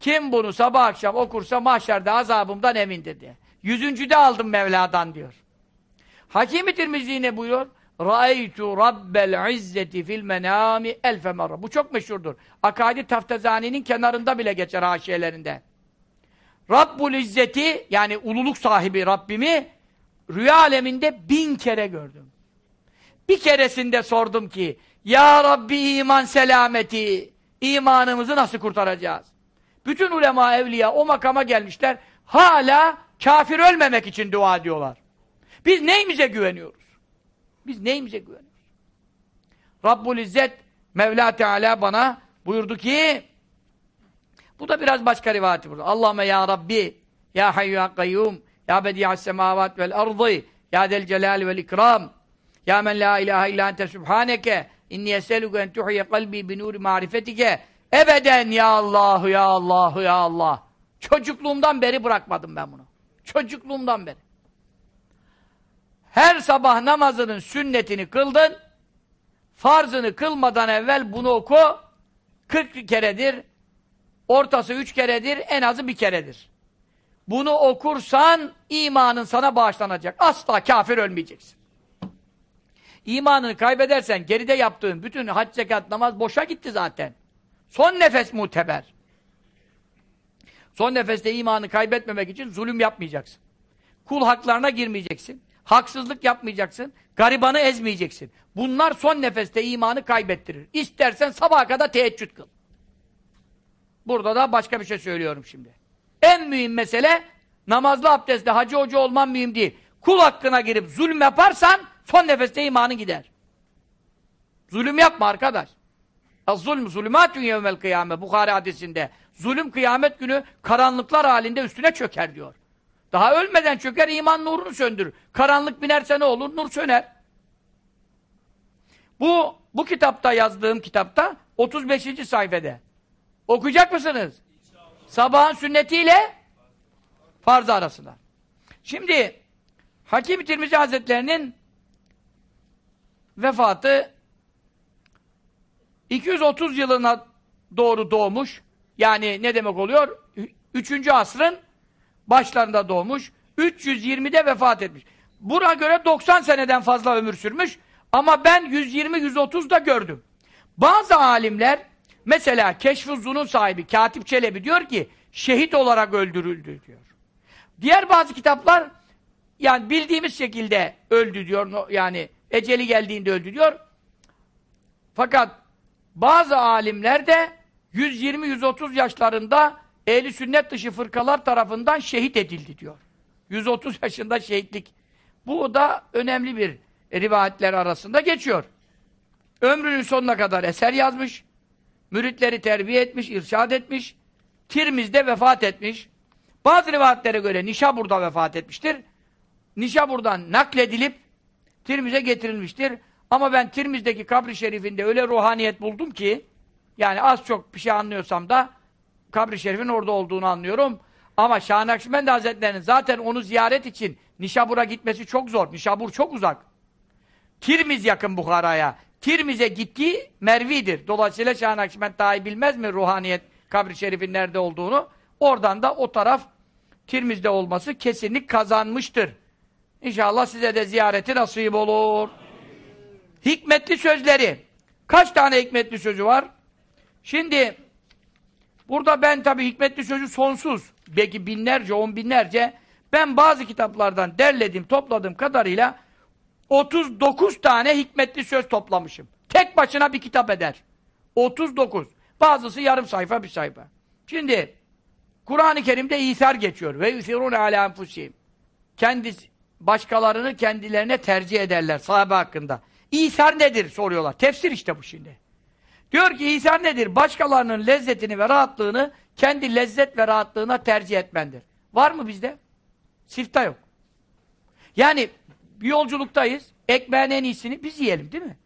Kim bunu sabah akşam okursa mahşerde azabımdan emindir diye. Yüzüncüde aldım Mevla'dan diyor. Hakim-i Tirmizi ne buyuruyor? Ra'eytu rabbel izzeti fil menami elfe marra. Bu çok meşhurdur. Akadi Taftazani'nin kenarında bile geçer haşiyelerinde. Rabbul izzeti yani ululuk sahibi Rabbimi rüya aleminde bin kere gördüm. Bir keresinde sordum ki Ya Rabbi iman selameti imanımızı nasıl kurtaracağız? Bütün ulema, evliya o makama gelmişler. Hala kafir ölmemek için dua ediyorlar. Biz neyimize güveniyoruz? Biz neyimize güveniyoruz? Rabbul İzzet Mevla Teala bana buyurdu ki bu da biraz başka rivayeti burada. Allahümme ya Rabbi ya hayyu ya kayyum ya bedi'as semavat vel ardı ya del celal vel ikram ya men la ilahe illa ente subhaneke inni eseluke en tuhye kalbi bi nuri marifetike Ebeden ya Allah, ya Allah, ya Allah. Çocukluğumdan beri bırakmadım ben bunu. Çocukluğumdan beri. Her sabah namazının sünnetini kıldın, farzını kılmadan evvel bunu oku, 40 keredir, ortası 3 keredir, en azı bir keredir. Bunu okursan imanın sana bağışlanacak. Asla kafir ölmeyeceksin. İmanını kaybedersen geride yaptığın bütün hac, zekat, namaz boşa gitti zaten. Son nefes muteber. Son nefeste imanı kaybetmemek için zulüm yapmayacaksın. Kul haklarına girmeyeceksin. Haksızlık yapmayacaksın. Garibanı ezmeyeceksin. Bunlar son nefeste imanı kaybettirir. İstersen sabaha kadar teheccüd kıl. Burada da başka bir şey söylüyorum şimdi. En mühim mesele namazlı abdestle hacı hoca olman mühim değil. Kul hakkına girip zulüm yaparsan son nefeste imanı gider. Zulüm yapma arkadaş. Zulm zulümatün yevmel kıyame Bukhari hadisinde. Zulüm kıyamet günü karanlıklar halinde üstüne çöker diyor. Daha ölmeden çöker iman nurunu söndürür. Karanlık binerse ne olur? Nur söner. Bu bu kitapta yazdığım kitapta 35. sayfede. Okuyacak mısınız? Sabahın sünnetiyle farz arasında. Şimdi Hakim Tirmizi Hazretlerinin vefatı 230 yılına doğru doğmuş. Yani ne demek oluyor? 3. asrın başlarında doğmuş. 320'de vefat etmiş. Buna göre 90 seneden fazla ömür sürmüş. Ama ben 120-130'da gördüm. Bazı alimler mesela Keşf-ı sahibi Katip Çelebi diyor ki şehit olarak öldürüldü diyor. Diğer bazı kitaplar yani bildiğimiz şekilde öldü diyor. Yani eceli geldiğinde öldü diyor. Fakat bazı alimler de 120-130 yaşlarında ehli sünnet dışı fırkalar tarafından şehit edildi diyor. 130 yaşında şehitlik. Bu da önemli bir rivayetler arasında geçiyor. Ömrünün sonuna kadar eser yazmış. Müritleri terbiye etmiş, irşad etmiş. Tirmiz'de vefat etmiş. Bazı rivayetlere göre Nişabur'da vefat etmiştir. Nişabur'dan nakledilip Tirmiz'e getirilmiştir. Ama ben Tirmiz'deki kabri şerifinde öyle ruhaniyet buldum ki yani az çok bir şey anlıyorsam da kabri şerifin orada olduğunu anlıyorum. Ama Şah Nakşibendi Hazretleri'nin zaten onu ziyaret için Nişabur'a gitmesi çok zor. Nişabur çok uzak. Tirmiz yakın Bukhara'ya. Tirmiz'e gittiği Mervi'dir. Dolayısıyla Şah Nakşibend dahi bilmez mi ruhaniyet kabri şerifin nerede olduğunu? Oradan da o taraf Tirmiz'de olması kesinlik kazanmıştır. İnşallah size de ziyareti nasip olur. Hikmetli sözleri. Kaç tane hikmetli sözü var? Şimdi burada ben tabii hikmetli sözü sonsuz. Belki binlerce, on binlerce. Ben bazı kitaplardan derledim, topladım kadarıyla 39 tane hikmetli söz toplamışım. Tek başına bir kitap eder. 39. Bazısı yarım sayfa, bir sayfa. Şimdi Kur'an-ı Kerim'de İsar geçiyor. Ve yusirun ala enfusihim. Kendi başkalarını kendilerine tercih ederler sahabe hakkında. İsar nedir soruyorlar. Tefsir işte bu şimdi. Diyor ki İsar nedir? Başkalarının lezzetini ve rahatlığını kendi lezzet ve rahatlığına tercih etmendir. Var mı bizde? Sifta yok. Yani bir yolculuktayız. Ekmeğin en iyisini biz yiyelim değil mi?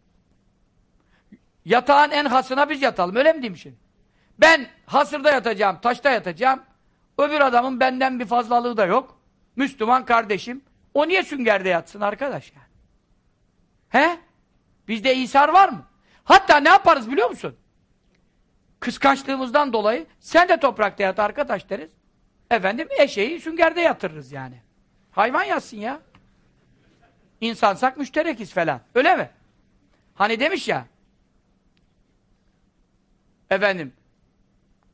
Yatağın en hasına biz yatalım. Öyle mi diyeyim şimdi? Ben hasırda yatacağım, taşta yatacağım. Öbür adamın benden bir fazlalığı da yok. Müslüman kardeşim. O niye süngerde yatsın arkadaş ya? He? Bizde İsar var mı? Hatta ne yaparız biliyor musun? Kıskançlığımızdan dolayı sen de toprakta yat arkadaş deriz. Efendim eşeği süngerde yatırırız yani. Hayvan yatsın ya. İnsansak müşterekiz falan. Öyle mi? Hani demiş ya efendim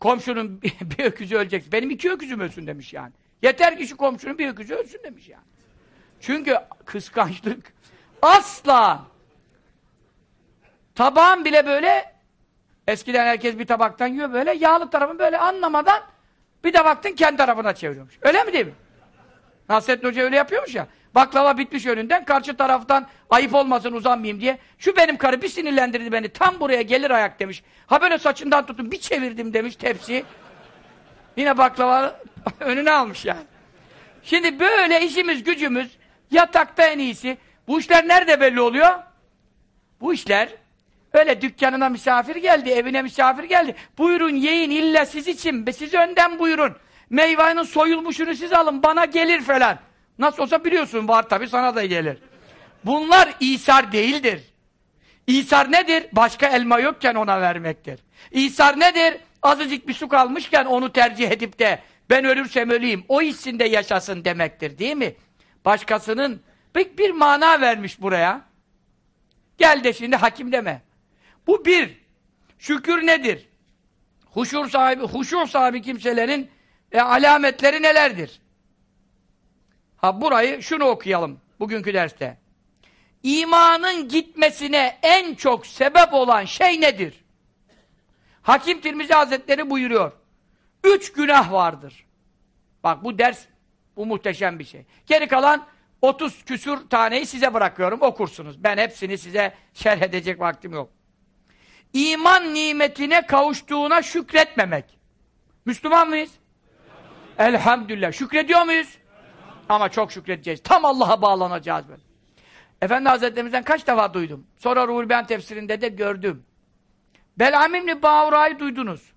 komşunun *laughs* bir öküzü ölecek. Benim iki öküzüm ölsün demiş yani. Yeter ki şu komşunun bir öküzü ölsün demiş yani. Çünkü kıskançlık asla tabağın bile böyle eskiden herkes bir tabaktan yiyor böyle yağlı tarafını böyle anlamadan bir de baktın kendi tarafına çeviriyormuş. Öyle mi değil mi? Nasrettin Hoca öyle yapıyormuş ya. Baklava bitmiş önünden, karşı taraftan ayıp olmasın uzanmayayım diye. Şu benim karı bir sinirlendirdi beni, tam buraya gelir ayak demiş. Ha böyle saçından tutun, bir çevirdim demiş tepsi. Yine baklava *laughs* önüne almış yani. Şimdi böyle işimiz gücümüz, yatakta en iyisi. Bu işler nerede belli oluyor? Bu işler öyle dükkanına misafir geldi, evine misafir geldi. Buyurun yiyin illa siz için, siz önden buyurun. Meyvanın soyulmuşunu siz alın, bana gelir falan. Nasıl olsa biliyorsun var tabi sana da gelir. Bunlar İsar değildir. İsar nedir? Başka elma yokken ona vermektir. İsar nedir? Azıcık bir su kalmışken onu tercih edip de ben ölürsem öleyim, o hissinde yaşasın demektir değil mi? Başkasının pek bir mana vermiş buraya. Gel de şimdi hakim deme. Bu bir. Şükür nedir? Huşur sahibi, huşur sahibi kimselerin e, alametleri nelerdir? Ha burayı şunu okuyalım bugünkü derste. İmanın gitmesine en çok sebep olan şey nedir? Hakim Tirmizi Hazretleri buyuruyor. Üç günah vardır. Bak bu ders, bu muhteşem bir şey. Geri kalan 30 küsür taneyi size bırakıyorum, okursunuz. Ben hepsini size şerh edecek vaktim yok. İman nimetine kavuştuğuna şükretmemek. Müslüman mıyız? Elhamdülillah. Şükrediyor muyuz? Ama çok şükredeceğiz. Tam Allah'a bağlanacağız böyle. Efendi Hazretlerimizden kaç defa duydum. Sonra Ruhul Beyan tefsirinde de gördüm. Bel'am ibn Bağura'yı duydunuz.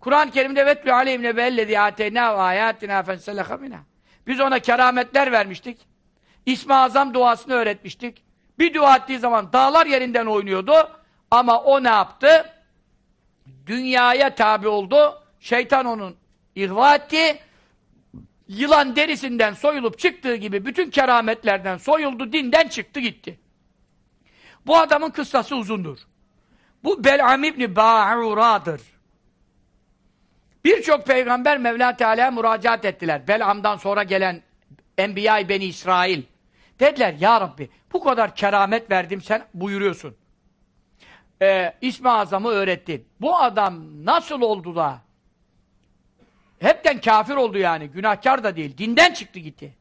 Kur'an-ı Kerim'de vetlü aleyhimne bellezi ateyna ve ayatina fenseleha minha. Biz ona kerametler vermiştik. İsmi Azam duasını öğretmiştik. Bir dua ettiği zaman dağlar yerinden oynuyordu. Ama o ne yaptı? Dünyaya tabi oldu. Şeytan onun İhva etti. Yılan derisinden soyulup çıktığı gibi bütün kerametlerden soyuldu, dinden çıktı gitti. Bu adamın kıssası uzundur. Bu Bel'am İbni Ba'ura'dır. Birçok peygamber Mevla Teala'ya müracaat ettiler. Bel'am'dan sonra gelen Enbiya-i Beni İsrail. Dediler ya Rabbi bu kadar keramet verdim sen buyuruyorsun. Ee, İsmi Azam'ı öğrettin. Bu adam nasıl oldu da hepten kafir oldu yani. Günahkar da değil. Dinden çıktı gitti.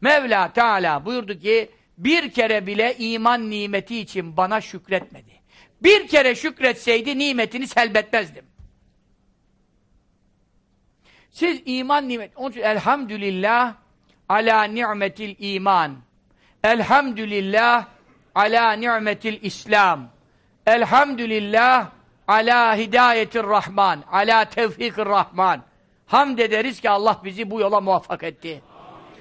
Mevla Teala buyurdu ki bir kere bile iman nimeti için bana şükretmedi. Bir kere şükretseydi nimetini selbetmezdim. Siz iman nimet, onun için elhamdülillah ala ni'metil iman. Elhamdülillah ala ni'metil İslam. Elhamdülillah ala hidayetir Rahman. Ala tevfikir Rahman. Hamd ederiz ki Allah bizi bu yola muvaffak etti.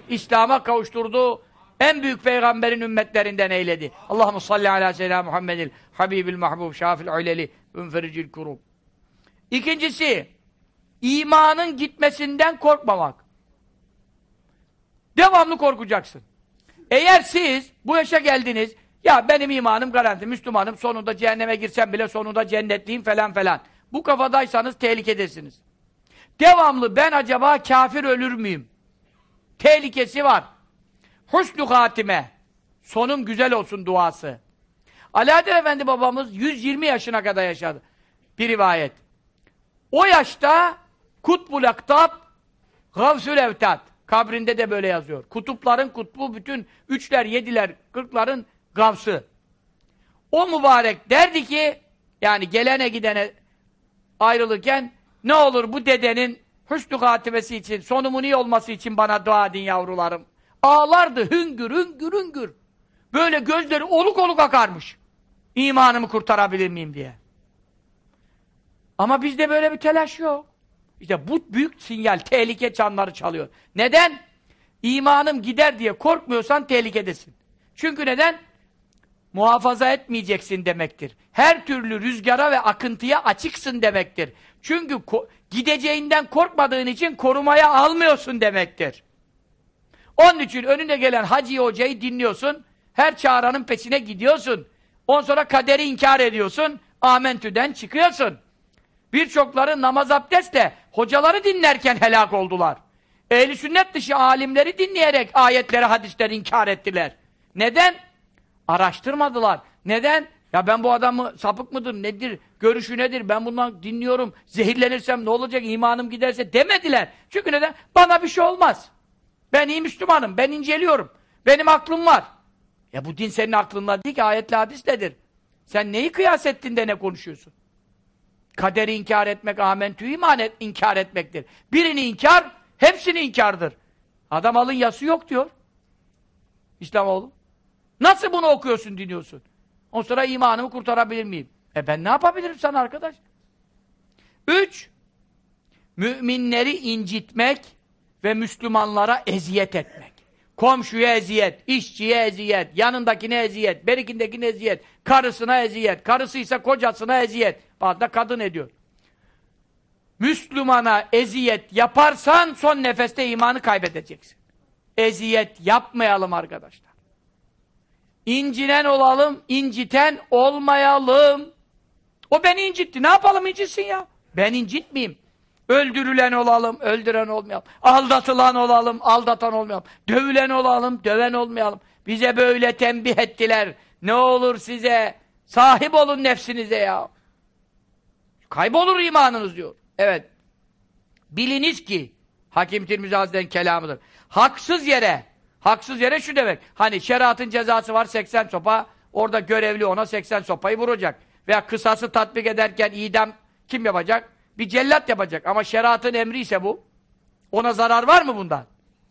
İslam'a kavuşturdu. En büyük peygamberin ümmetlerinden eyledi. Allahumme salli ala seyyidina Muhammedil habibil mahbub şafil uleli ünfericil kurub. İkincisi imanın gitmesinden korkmamak. Devamlı korkacaksın. Eğer siz bu yaşa geldiniz, ya benim imanım garanti, Müslümanım, sonunda cehenneme girsem bile sonunda cennetliyim falan falan. Bu kafadaysanız tehlikedesiniz. Devamlı ben acaba kafir ölür müyüm? Tehlikesi var. Husnü hatime. Sonum güzel olsun duası. Alaeddin Efendi babamız 120 yaşına kadar yaşadı. Bir rivayet. O yaşta Kutbul Aktab Gavsül Evtat kabrinde de böyle yazıyor. Kutupların kutbu bütün üçler, yediler, kırkların gavsı. O mübarek derdi ki yani gelene gidene ayrılırken ne olur bu dedenin hüsnü hatimesi için, sonumun iyi olması için bana dua edin yavrularım. Ağlardı hüngür hüngür hüngür. Böyle gözleri oluk oluk akarmış. İmanımı kurtarabilir miyim diye. Ama bizde böyle bir telaş yok. İşte bu büyük sinyal, tehlike çanları çalıyor. Neden? İmanım gider diye korkmuyorsan tehlikedesin. Çünkü neden? Muhafaza etmeyeceksin demektir. Her türlü rüzgara ve akıntıya açıksın demektir. Çünkü ko gideceğinden korkmadığın için korumaya almıyorsun demektir. Onun için önüne gelen hacı hocayı dinliyorsun, her çağıranın peşine gidiyorsun. On sonra kaderi inkar ediyorsun, amentüden çıkıyorsun. Birçokları namaz abdestle hocaları dinlerken helak oldular. Ehli sünnet dışı alimleri dinleyerek ayetleri, hadisleri inkar ettiler. Neden? Araştırmadılar. Neden? Ya ben bu adamı sapık mıdır, nedir, görüşü nedir, ben bundan dinliyorum, zehirlenirsem ne olacak, imanım giderse demediler. Çünkü neden? Bana bir şey olmaz. Ben iyi Müslümanım, ben inceliyorum. Benim aklım var. Ya bu din senin aklınla değil ki, ayetle hadisledir. Sen neyi kıyas ettin de ne konuşuyorsun? Kaderi inkar etmek, amentüyü iman et, inkar etmektir. Birini inkar, hepsini inkardır. Adam alın yası yok diyor. İslamoğlu. Nasıl bunu okuyorsun, dinliyorsun? O sıra imanımı kurtarabilir miyim? E ben ne yapabilirim sana arkadaş? Üç, müminleri incitmek ve Müslümanlara eziyet etmek. Komşuya eziyet, işçiye eziyet, yanındakine eziyet, berikindekine eziyet, karısına eziyet, karısıysa kocasına eziyet. Bazı kadın ediyor. Müslümana eziyet yaparsan son nefeste imanı kaybedeceksin. Eziyet yapmayalım arkadaşlar. İncinen olalım, inciten olmayalım. O beni incitti. Ne yapalım incitsin ya? Ben incitmeyeyim. Öldürülen olalım, öldüren olmayalım. Aldatılan olalım, aldatan olmayalım. Dövülen olalım, döven olmayalım. Bize böyle tembih ettiler. Ne olur size, sahip olun nefsinize ya. Kaybolur imanınız diyor. Evet. Biliniz ki, Hakim Tirmizi kelamıdır. Haksız yere, haksız yere şu demek. Hani şeriatın cezası var 80 sopa, orada görevli ona 80 sopayı vuracak. Veya kısası tatbik ederken idam kim yapacak? Bir cellat yapacak. Ama şeriatın emri ise bu. Ona zarar var mı bundan?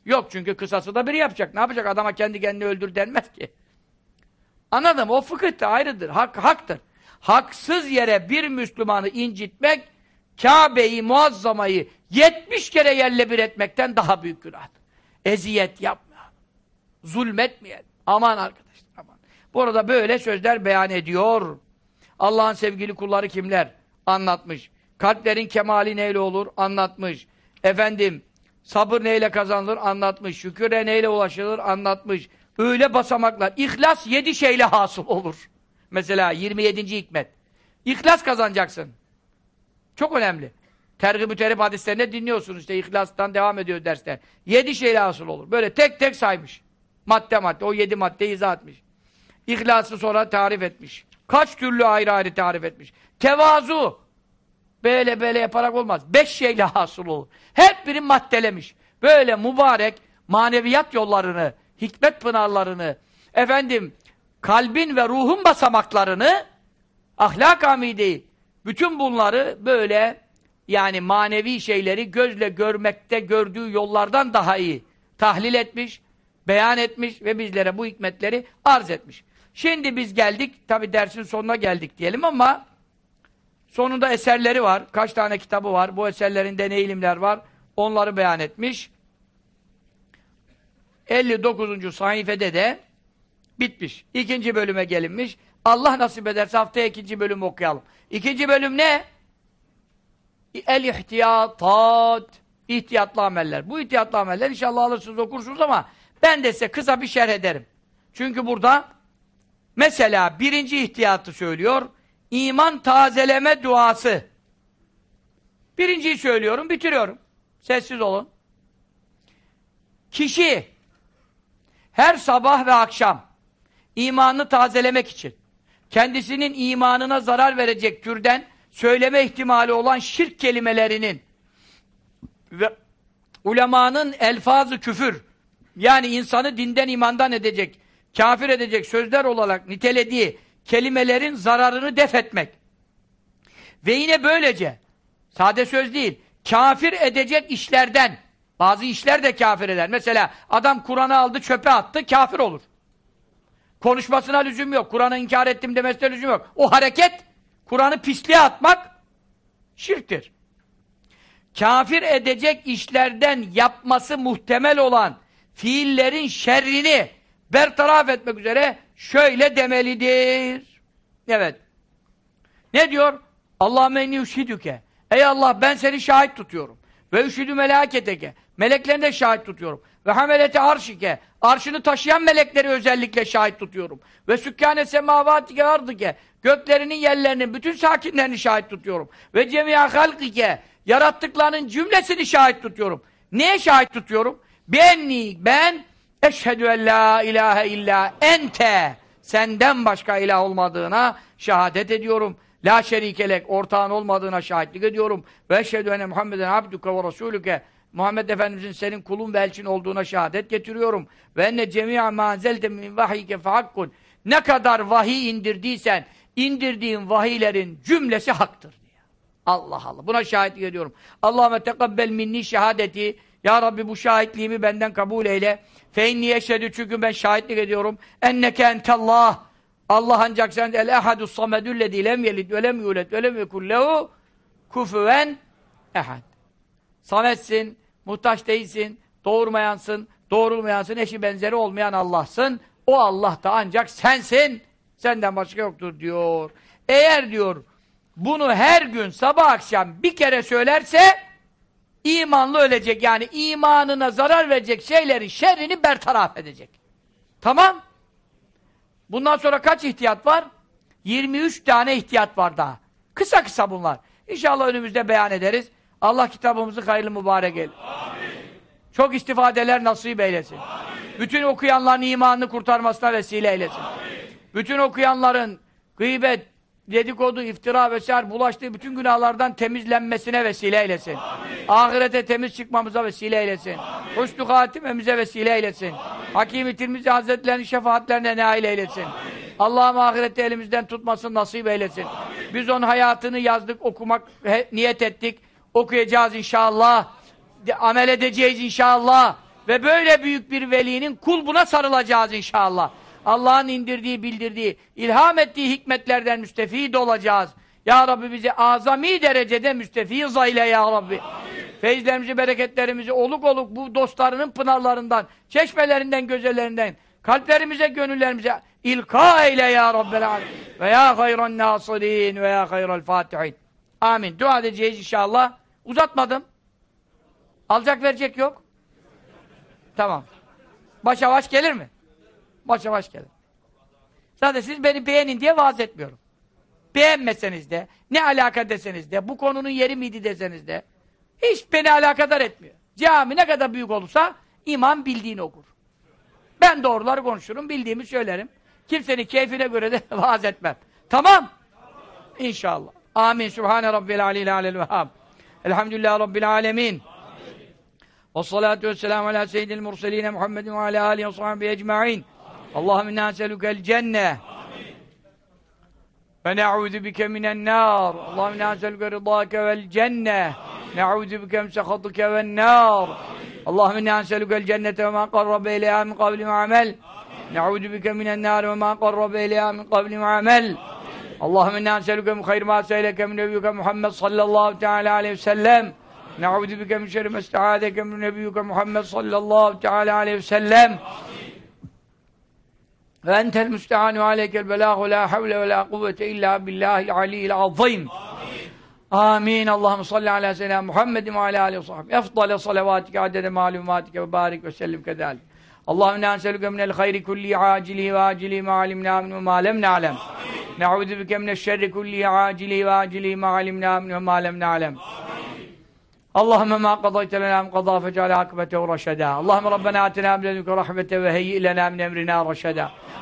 Yok çünkü kısası da biri yapacak. Ne yapacak? Adama kendi kendini öldür denmez ki. Anladım. O fıkıh da ayrıdır. Hak, haktır. Haksız yere bir Müslümanı incitmek, Kabe'yi, muazzamayı 70 kere yerle bir etmekten daha büyük günahtır. Eziyet yapmayalım. Zulmetmeyelim. Aman arkadaşlar aman. Bu arada böyle sözler beyan ediyor. Allah'ın sevgili kulları kimler? Anlatmış. Kalplerin kemali neyle olur? Anlatmış. Efendim, sabır neyle kazanılır anlatmış. Şüküre neyle ulaşılır anlatmış. Öyle basamaklar. İhlas yedi şeyle hasıl olur. Mesela 27. hikmet. İhlas kazanacaksın. Çok önemli. Tergib-ü terip hadislerinde dinliyorsunuz işte ihlastan devam ediyor dersler. Yedi şeyle hasıl olur. Böyle tek tek saymış. Madde madde. O yedi maddeyi izah etmiş. İhlası sonra tarif etmiş. Kaç türlü ayrı ayrı tarif etmiş. Tevazu. Böyle böyle yaparak olmaz. Beş şeyle hasıl olur. Hep biri maddelemiş. Böyle mübarek maneviyat yollarını, hikmet pınarlarını, efendim kalbin ve ruhun basamaklarını, ahlak amideyi, bütün bunları böyle yani manevi şeyleri gözle görmekte gördüğü yollardan daha iyi tahlil etmiş, beyan etmiş ve bizlere bu hikmetleri arz etmiş. Şimdi biz geldik, tabi dersin sonuna geldik diyelim ama sonunda eserleri var. Kaç tane kitabı var, bu eserlerinde ne ilimler var, onları beyan etmiş. 59. sayfede de bitmiş. İkinci bölüme gelinmiş. Allah nasip ederse haftaya ikinci bölümü okuyalım. İkinci bölüm ne? El ihtiyatat. İhtiyatlı ameller. Bu ihtiyatlı ameller inşallah alırsınız okursunuz ama ben de size kısa bir şerh ederim. Çünkü burada mesela birinci ihtiyatı söylüyor. İman tazeleme duası. Birinciyi söylüyorum, bitiriyorum. Sessiz olun. Kişi her sabah ve akşam imanını tazelemek için kendisinin imanına zarar verecek türden söyleme ihtimali olan şirk kelimelerinin ve ulemanın elfazı küfür yani insanı dinden imandan edecek, kafir edecek sözler olarak nitelediği kelimelerin zararını def etmek. Ve yine böylece sade söz değil, kafir edecek işlerden bazı işler de kafir eder. Mesela adam Kur'an'ı aldı çöpe attı, kafir olur. Konuşmasına lüzum yok. Kur'an'ı inkar ettim demesine lüzum yok. O hareket, Kur'an'ı pisliğe atmak şirktir. Kafir edecek işlerden yapması muhtemel olan fiillerin şerrini bertaraf etmek üzere şöyle demelidir. Evet. Ne diyor? Allahümme inni üşhidüke. Ey Allah ben seni şahit tutuyorum. Ve üşhidü melaketeke. Meleklerini de şahit tutuyorum. Ve hamelete arşike. Arşını taşıyan melekleri özellikle şahit tutuyorum. Ve sükkâne semavatike ardıke. Göklerinin yerlerinin bütün sakinlerini şahit tutuyorum. Ve cemiya halkike. Yarattıklarının cümlesini şahit tutuyorum. Neye şahit tutuyorum? Benni, ben eşhedü en la ilahe illa ente. Senden başka ilah olmadığına şehadet ediyorum. La şerikelek, ortağın olmadığına şahitlik ediyorum. Ve eşhedü enne Muhammeden abduke ve rasulüke. Muhammed Efendimizin senin kulun ve elçin olduğuna şehadet getiriyorum. Ve enne cemi'a mazelte min vahiyke fahakkun. Ne kadar vahiy indirdiysen, indirdiğin vahiylerin cümlesi haktır diye. Allah Allah. Buna şahitlik ediyorum. Allahümme tekabbel minni şehadeti. Ya Rabbi bu şahitliğimi benden kabul eyle. Fe inni eşhedü çünkü ben şahitlik ediyorum. Enneke entellah. Allah ancak sen el ehadus samedüllezî lem yelid ve lem yulet ve lem yekullehu kufuven ehad. Sametsin, muhtaç değilsin, doğurmayansın, doğrulmayansın, eşi benzeri olmayan Allah'sın. O Allah da ancak sensin. Senden başka yoktur diyor. Eğer diyor bunu her gün sabah akşam bir kere söylerse imanlı ölecek. Yani imanına zarar verecek şeylerin şerrini bertaraf edecek. Tamam? Bundan sonra kaç ihtiyat var? 23 tane ihtiyat var daha. Kısa kısa bunlar. İnşallah önümüzde beyan ederiz. Allah kitabımızı hayırlı mübarek eylesin. Çok istifadeler nasip eylesin. Amin. Bütün okuyanların imanını kurtarmasına vesile eylesin. Amin. Bütün okuyanların gıybet, dedikodu, iftira vesaire bulaştığı bütün günahlardan temizlenmesine vesile eylesin. Amin. Ahirete temiz çıkmamıza vesile eylesin. Husnü hatimemize vesile eylesin. Hakim-i Tirmizi Hazretlerinin şefaatlerine nail eylesin. Allah'ım ahirette elimizden tutmasın, nasip eylesin. Amin. Biz onun hayatını yazdık, okumak he, niyet ettik. Okuyacağız inşallah. De, amel edeceğiz inşallah. Ve böyle büyük bir velinin kulbuna sarılacağız inşallah. Allah'ın indirdiği, bildirdiği, ilham ettiği hikmetlerden müstefid olacağız. Ya Rabbi bizi azami derecede müstefiz eyle ya Rabbi. Amin. Feyizlerimizi, bereketlerimizi oluk oluk bu dostlarının pınarlarından, çeşmelerinden, gözellerinden, kalplerimize, gönüllerimize ilka eyle ya Rabbel Alem. Ve ya hayran nasirin ve ya hayral fatihin. Amin. Dua edeceğiz inşallah. Uzatmadım. Alacak verecek yok. Tamam. Baş gelir mi? Başa baş gelir. Zaten siz beni beğenin diye vaaz etmiyorum. Beğenmeseniz de, ne alaka deseniz de, bu konunun yeri miydi deseniz de, hiç beni alakadar etmiyor. Cami ne kadar büyük olursa, imam bildiğini okur. Ben doğruları konuşurum, bildiğimi söylerim. Kimsenin keyfine göre de *laughs* vaaz etmem. Tamam? İnşallah. Amin. Subhane Rabbil Aleyhi Aleyhi Vehhab. Elhamdülillah Rabbil Alemin. Ve salatu ve selamu ala seyyidil murseline Muhammedin ve ala alihi ve sahibi ecma'in. Allahümme inna eselükel cenne. Ve ne'udhu bike minen nar. Allahümme inna eselüke rıdâke vel cenne. Ne'udhu bike msekhatike vel nar. Allahümme inna eselükel cennete ve ma qarrabe ileyha min kavli ve amel. Ne'udhu bike minen nar ve ma qarrabe ileyha min kavli ve amel. Allahümme inna eselüke min hayr ma seyleke min nebiyyüke Muhammed sallallahu teala aleyhi ve sellem. Ne'udhu bike min şerri mesta'adeke min nebiyyüke Muhammed sallallahu teala aleyhi ve sellem. Ve entel müstehanu aleykel belâhu la havle ve la kuvvete illa billahil aliyyil azim. Amin. Allahümme salli ala seyyidina Muhammedin ve ala aleyhi ve sahbihi. Efdale salavatike adede malumatike ve barik ve sellim kedalik. Allahümme ne'anselüke minel hayri kulli acili ve acili ma alimna min ve ma lem ne'alem. Ne'udhu bike mineşşerri kulli acili ve acili ma alimna min ve ma lem ne'alem. Allahümme ma qadayte lena min qada fecale akibetehu raşeda. Allahümme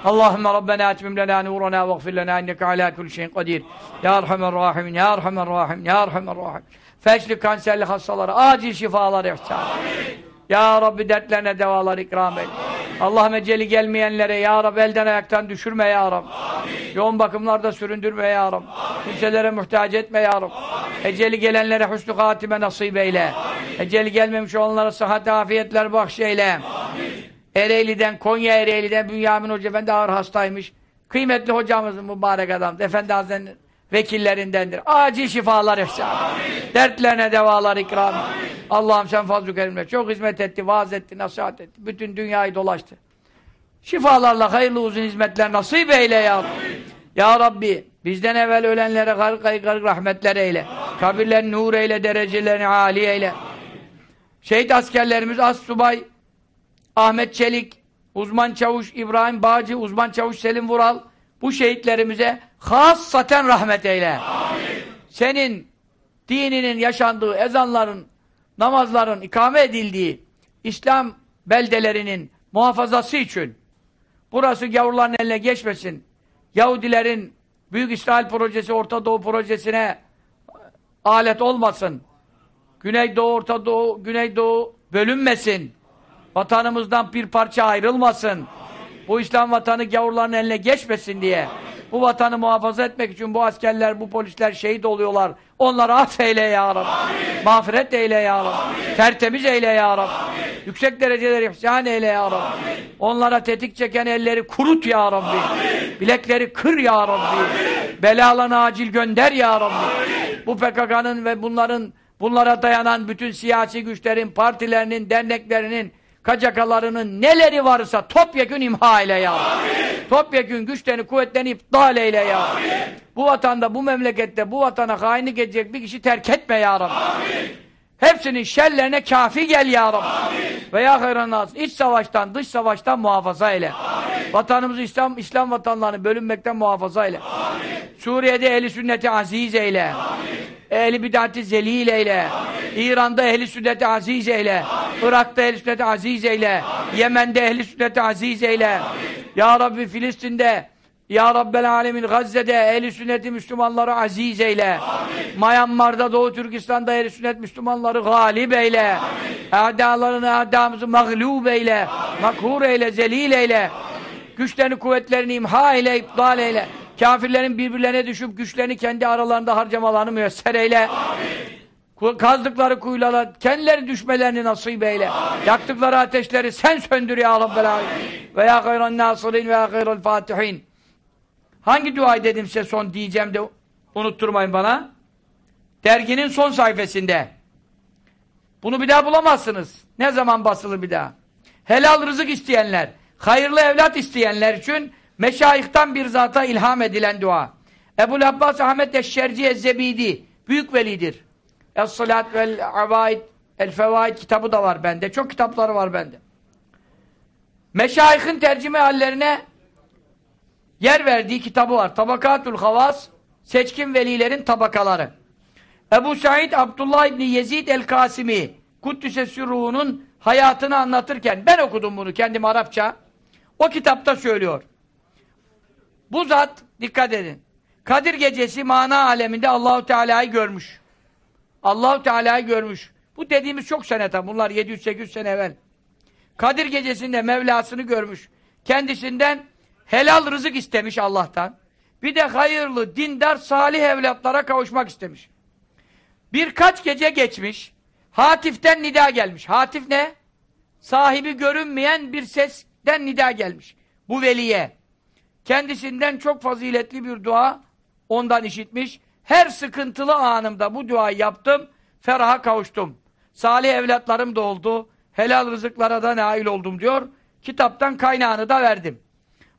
Rabbena atmim lena nurana ve gfir lena inneke ala kulli şeyin kadir. Ya Erhamer Rahimin, Ya Erhamer Rahim, Ya Erhamer Rahim. Feçli kanserli hastalara acil şifalar ihsan. Ya Rabbi dertlerine devalar ikram et. Allah'ım eceli gelmeyenlere Ya Rabbi elden ayaktan düşürme Ya Rabbi. Yoğun bakımlarda süründürme Ya Rabbi. Kimselere muhtaç etme Ya Rabbi. Eceli gelenlere hüsnü hatime nasip eyle. Eceli gelmemiş olanlara sıhhat afiyetler bahşeyle. Ereğli'den, Konya Ereğli'den Bünyamin Hoca Efendi ağır hastaymış. Kıymetli hocamızın mübarek adam. Efendi Hazretleri'nin vekillerindendir. Acil şifalar ihsan. Dertlerine devalar ikram. Allah'ım sen fazl-ı kerimle çok hizmet etti, vaaz etti, nasihat etti. Bütün dünyayı dolaştı. Şifalarla hayırlı uzun hizmetler nasip eyle ya Rabbi. Ya Rabbi bizden evvel ölenlere garık garık rahmetler eyle. Kabirlerini nur eyle, derecelerini âli eyle. Şehit askerlerimiz As Subay Ahmet Çelik, uzman çavuş İbrahim Bağcı, uzman çavuş Selim Vural bu şehitlerimize hassaten rahmet eyle. Amin. Senin dininin yaşandığı, ezanların, namazların ikame edildiği İslam beldelerinin muhafazası için burası gavurların eline geçmesin. Yahudilerin Büyük İsrail Projesi, Orta Doğu Projesi'ne alet olmasın. Güneydoğu, Orta Doğu, Güneydoğu bölünmesin. Vatanımızdan bir parça ayrılmasın. Bu İslam vatanı gavurların eline geçmesin diye. Bu vatanı muhafaza etmek için bu askerler, bu polisler şehit oluyorlar. Onları affeyle ya Rabbi. Amin. Mağfiret eyle ya Rabbi. Amin. Tertemiz eyle ya Rabbi. Amin. Yüksek dereceler ihsan eyle ya Rabbi. Amin. Onlara tetik çeken elleri kurut ya Rabbi. Amin. Bilekleri kır ya Rabbi. Amin. Belalarını acil gönder ya Rabbi. Amin. Bu PKK'nın ve bunların bunlara dayanan bütün siyasi güçlerin, partilerinin, derneklerinin kacakalarının neleri varsa topyekün imha eyle ya Amin. Topyekün güçlerini, kuvvetlerini iptal eyle ya Amin. Bu vatanda, bu memlekette, bu vatana hainlik edecek bir kişi terk etme ya Rabbi. Amin. Hepsinin şerlerine kafi gel ya Rabbi. Amin. Ve ya iç savaştan, dış savaştan muhafaza eyle. Amin. Vatanımızı İslam, İslam vatanlarını bölünmekten muhafaza eyle. Amin. Suriye'de ehli sünneti aziz eyle. Amin. Ehli bid'ati zelil eyle. Amin. İran'da ehli sünneti aziz eyle. Amin. Irak'ta ehli sünneti aziz eyle. Amin. Yemen'de ehli sünneti aziz eyle. Amin. Ya Rabbi Filistin'de ya Rabbel Alemin Gazze'de ehli sünneti Müslümanları aziz eyle. Amin. Myanmar'da Doğu Türkistan'da ehli sünnet Müslümanları galip eyle. Adalarını adamızı mağlub eyle. Amin. Makhur eyle, zelil eyle. Amin. Güçlerini, kuvvetlerini imha eyle, iptal eyle. Kafirlerin birbirlerine düşüp güçlerini kendi aralarında harcamalarını müyesser eyle. Amin. Kazdıkları kuyulara kendileri düşmelerini nasip eyle. Amin. Yaktıkları ateşleri sen söndür ya Rabbel Alemin. Ve ya hayran nasirin ve ya hayral fatihin. Hangi duayı dedim size son diyeceğim de unutturmayın bana. Derginin son sayfasında. Bunu bir daha bulamazsınız. Ne zaman basılı bir daha? Helal rızık isteyenler, hayırlı evlat isteyenler için meşayihtan bir zata ilham edilen dua. Ebu Abbas Ahmet Eşşerci Ezzebidi büyük velidir. Es-salat vel avaid El Fevaid kitabı da var bende. Çok kitapları var bende. Meşayihin tercüme hallerine yer verdiği kitabı var. Tabakatul Havas Seçkin Velilerin Tabakaları. Ebu Said Abdullah İbni Yezid el-Kasimi Kuddüse Sürruh'un hayatını anlatırken ben okudum bunu kendim Arapça. O kitapta söylüyor. Bu zat dikkat edin. Kadir gecesi mana aleminde Allahu Teala'yı görmüş. Allahu Teala'yı görmüş. Bu dediğimiz çok sene tabi. Bunlar 700-800 sene evvel. Kadir gecesinde Mevlasını görmüş. Kendisinden helal rızık istemiş Allah'tan. Bir de hayırlı, dindar, salih evlatlara kavuşmak istemiş. Birkaç gece geçmiş. Hatif'ten nida gelmiş. Hatif ne? Sahibi görünmeyen bir sesten nida gelmiş. Bu veliye. Kendisinden çok faziletli bir dua ondan işitmiş. Her sıkıntılı anımda bu duayı yaptım. Feraha kavuştum. Salih evlatlarım da oldu. Helal rızıklara da nail oldum diyor. Kitaptan kaynağını da verdim.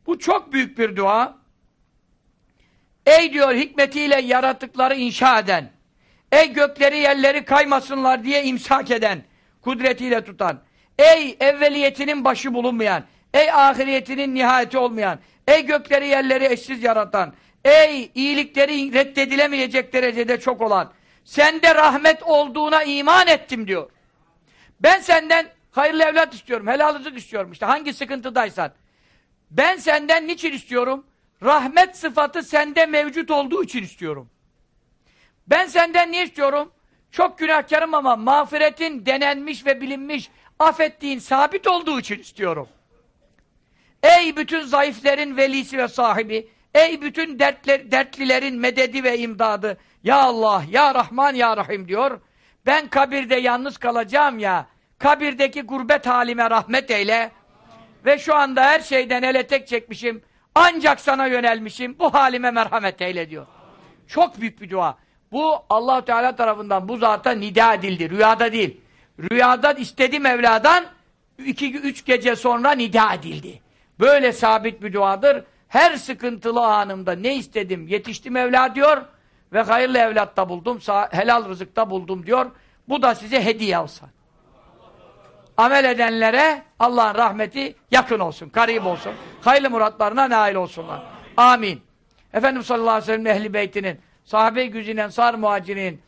Bu çok büyük bir dua. Ey diyor hikmetiyle yaratıkları inşa eden, ey gökleri yerleri kaymasınlar diye imsak eden, kudretiyle tutan, ey evveliyetinin başı bulunmayan, ey ahiriyetinin nihayeti olmayan, ey gökleri yerleri eşsiz yaratan, ey iyilikleri reddedilemeyecek derecede çok olan, sende rahmet olduğuna iman ettim diyor. Ben senden hayırlı evlat istiyorum, helal rızık istiyorum işte hangi sıkıntıdaysan. Ben senden niçin istiyorum? Rahmet sıfatı sende mevcut olduğu için istiyorum. Ben senden niye istiyorum? Çok günahkarım ama mağfiretin denenmiş ve bilinmiş, affettiğin sabit olduğu için istiyorum. Ey bütün zayıflerin velisi ve sahibi, ey bütün dertler, dertlilerin mededi ve imdadı, Ya Allah, Ya Rahman, Ya Rahim diyor. Ben kabirde yalnız kalacağım ya, kabirdeki gurbet halime rahmet eyle ve şu anda her şeyden ele tek çekmişim, ancak sana yönelmişim, bu halime merhamet eyle diyor. Çok büyük bir dua. Bu allah Teala tarafından bu zata nida edildi, rüyada değil. Rüyada istedi Mevla'dan, iki, üç gece sonra nida edildi. Böyle sabit bir duadır. Her sıkıntılı anımda ne istedim, yetişti Mevla diyor ve hayırlı evlatta buldum, helal rızıkta buldum diyor. Bu da size hediye olsa. Amel edenlere Allah'ın rahmeti yakın olsun, karib olsun. Hayırlı muratlarına nail olsunlar. Amin. Efendimiz sallallahu aleyhi ve sellem ehli beytinin, sahabe-i güzinen, sar muhacirin,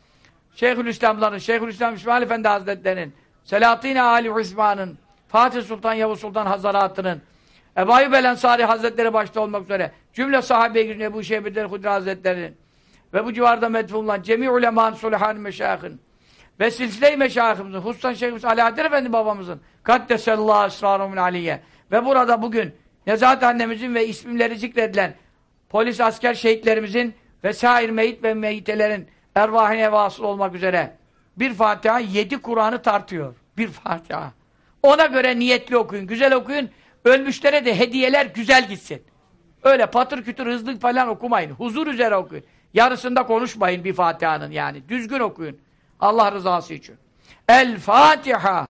Şeyhülislamların, Şeyhülislam İsmail Efendi Hazretleri'nin, Selahattin Ali Osman'ın, Fatih Sultan Yavuz Sultan Hazaratı'nın, Ebu Ayyub el Hazretleri başta olmak üzere cümle sahabe-i güzine Ebu Şeybetler Hudri Hazretleri'nin ve bu civarda medfunulan cemi uleman sulihan meşayihin ve silsile-i meşayihimizin, hususan Şeyhimiz Alaaddin Efendi babamızın kaddesallahu esrarumun aliyye ve burada bugün Nezahat annemizin ve isimleri zikredilen polis asker şehitlerimizin ve sair meyit ve meyitelerin ervahine vasıl olmak üzere bir Fatiha yedi Kur'an'ı tartıyor. Bir Fatiha. Ona göre niyetli okuyun, güzel okuyun. Ölmüşlere de hediyeler güzel gitsin. Öyle patır kütür hızlı falan okumayın. Huzur üzere okuyun. Yarısında konuşmayın bir Fatiha'nın yani. Düzgün okuyun. Allah rızası için. El Fatiha.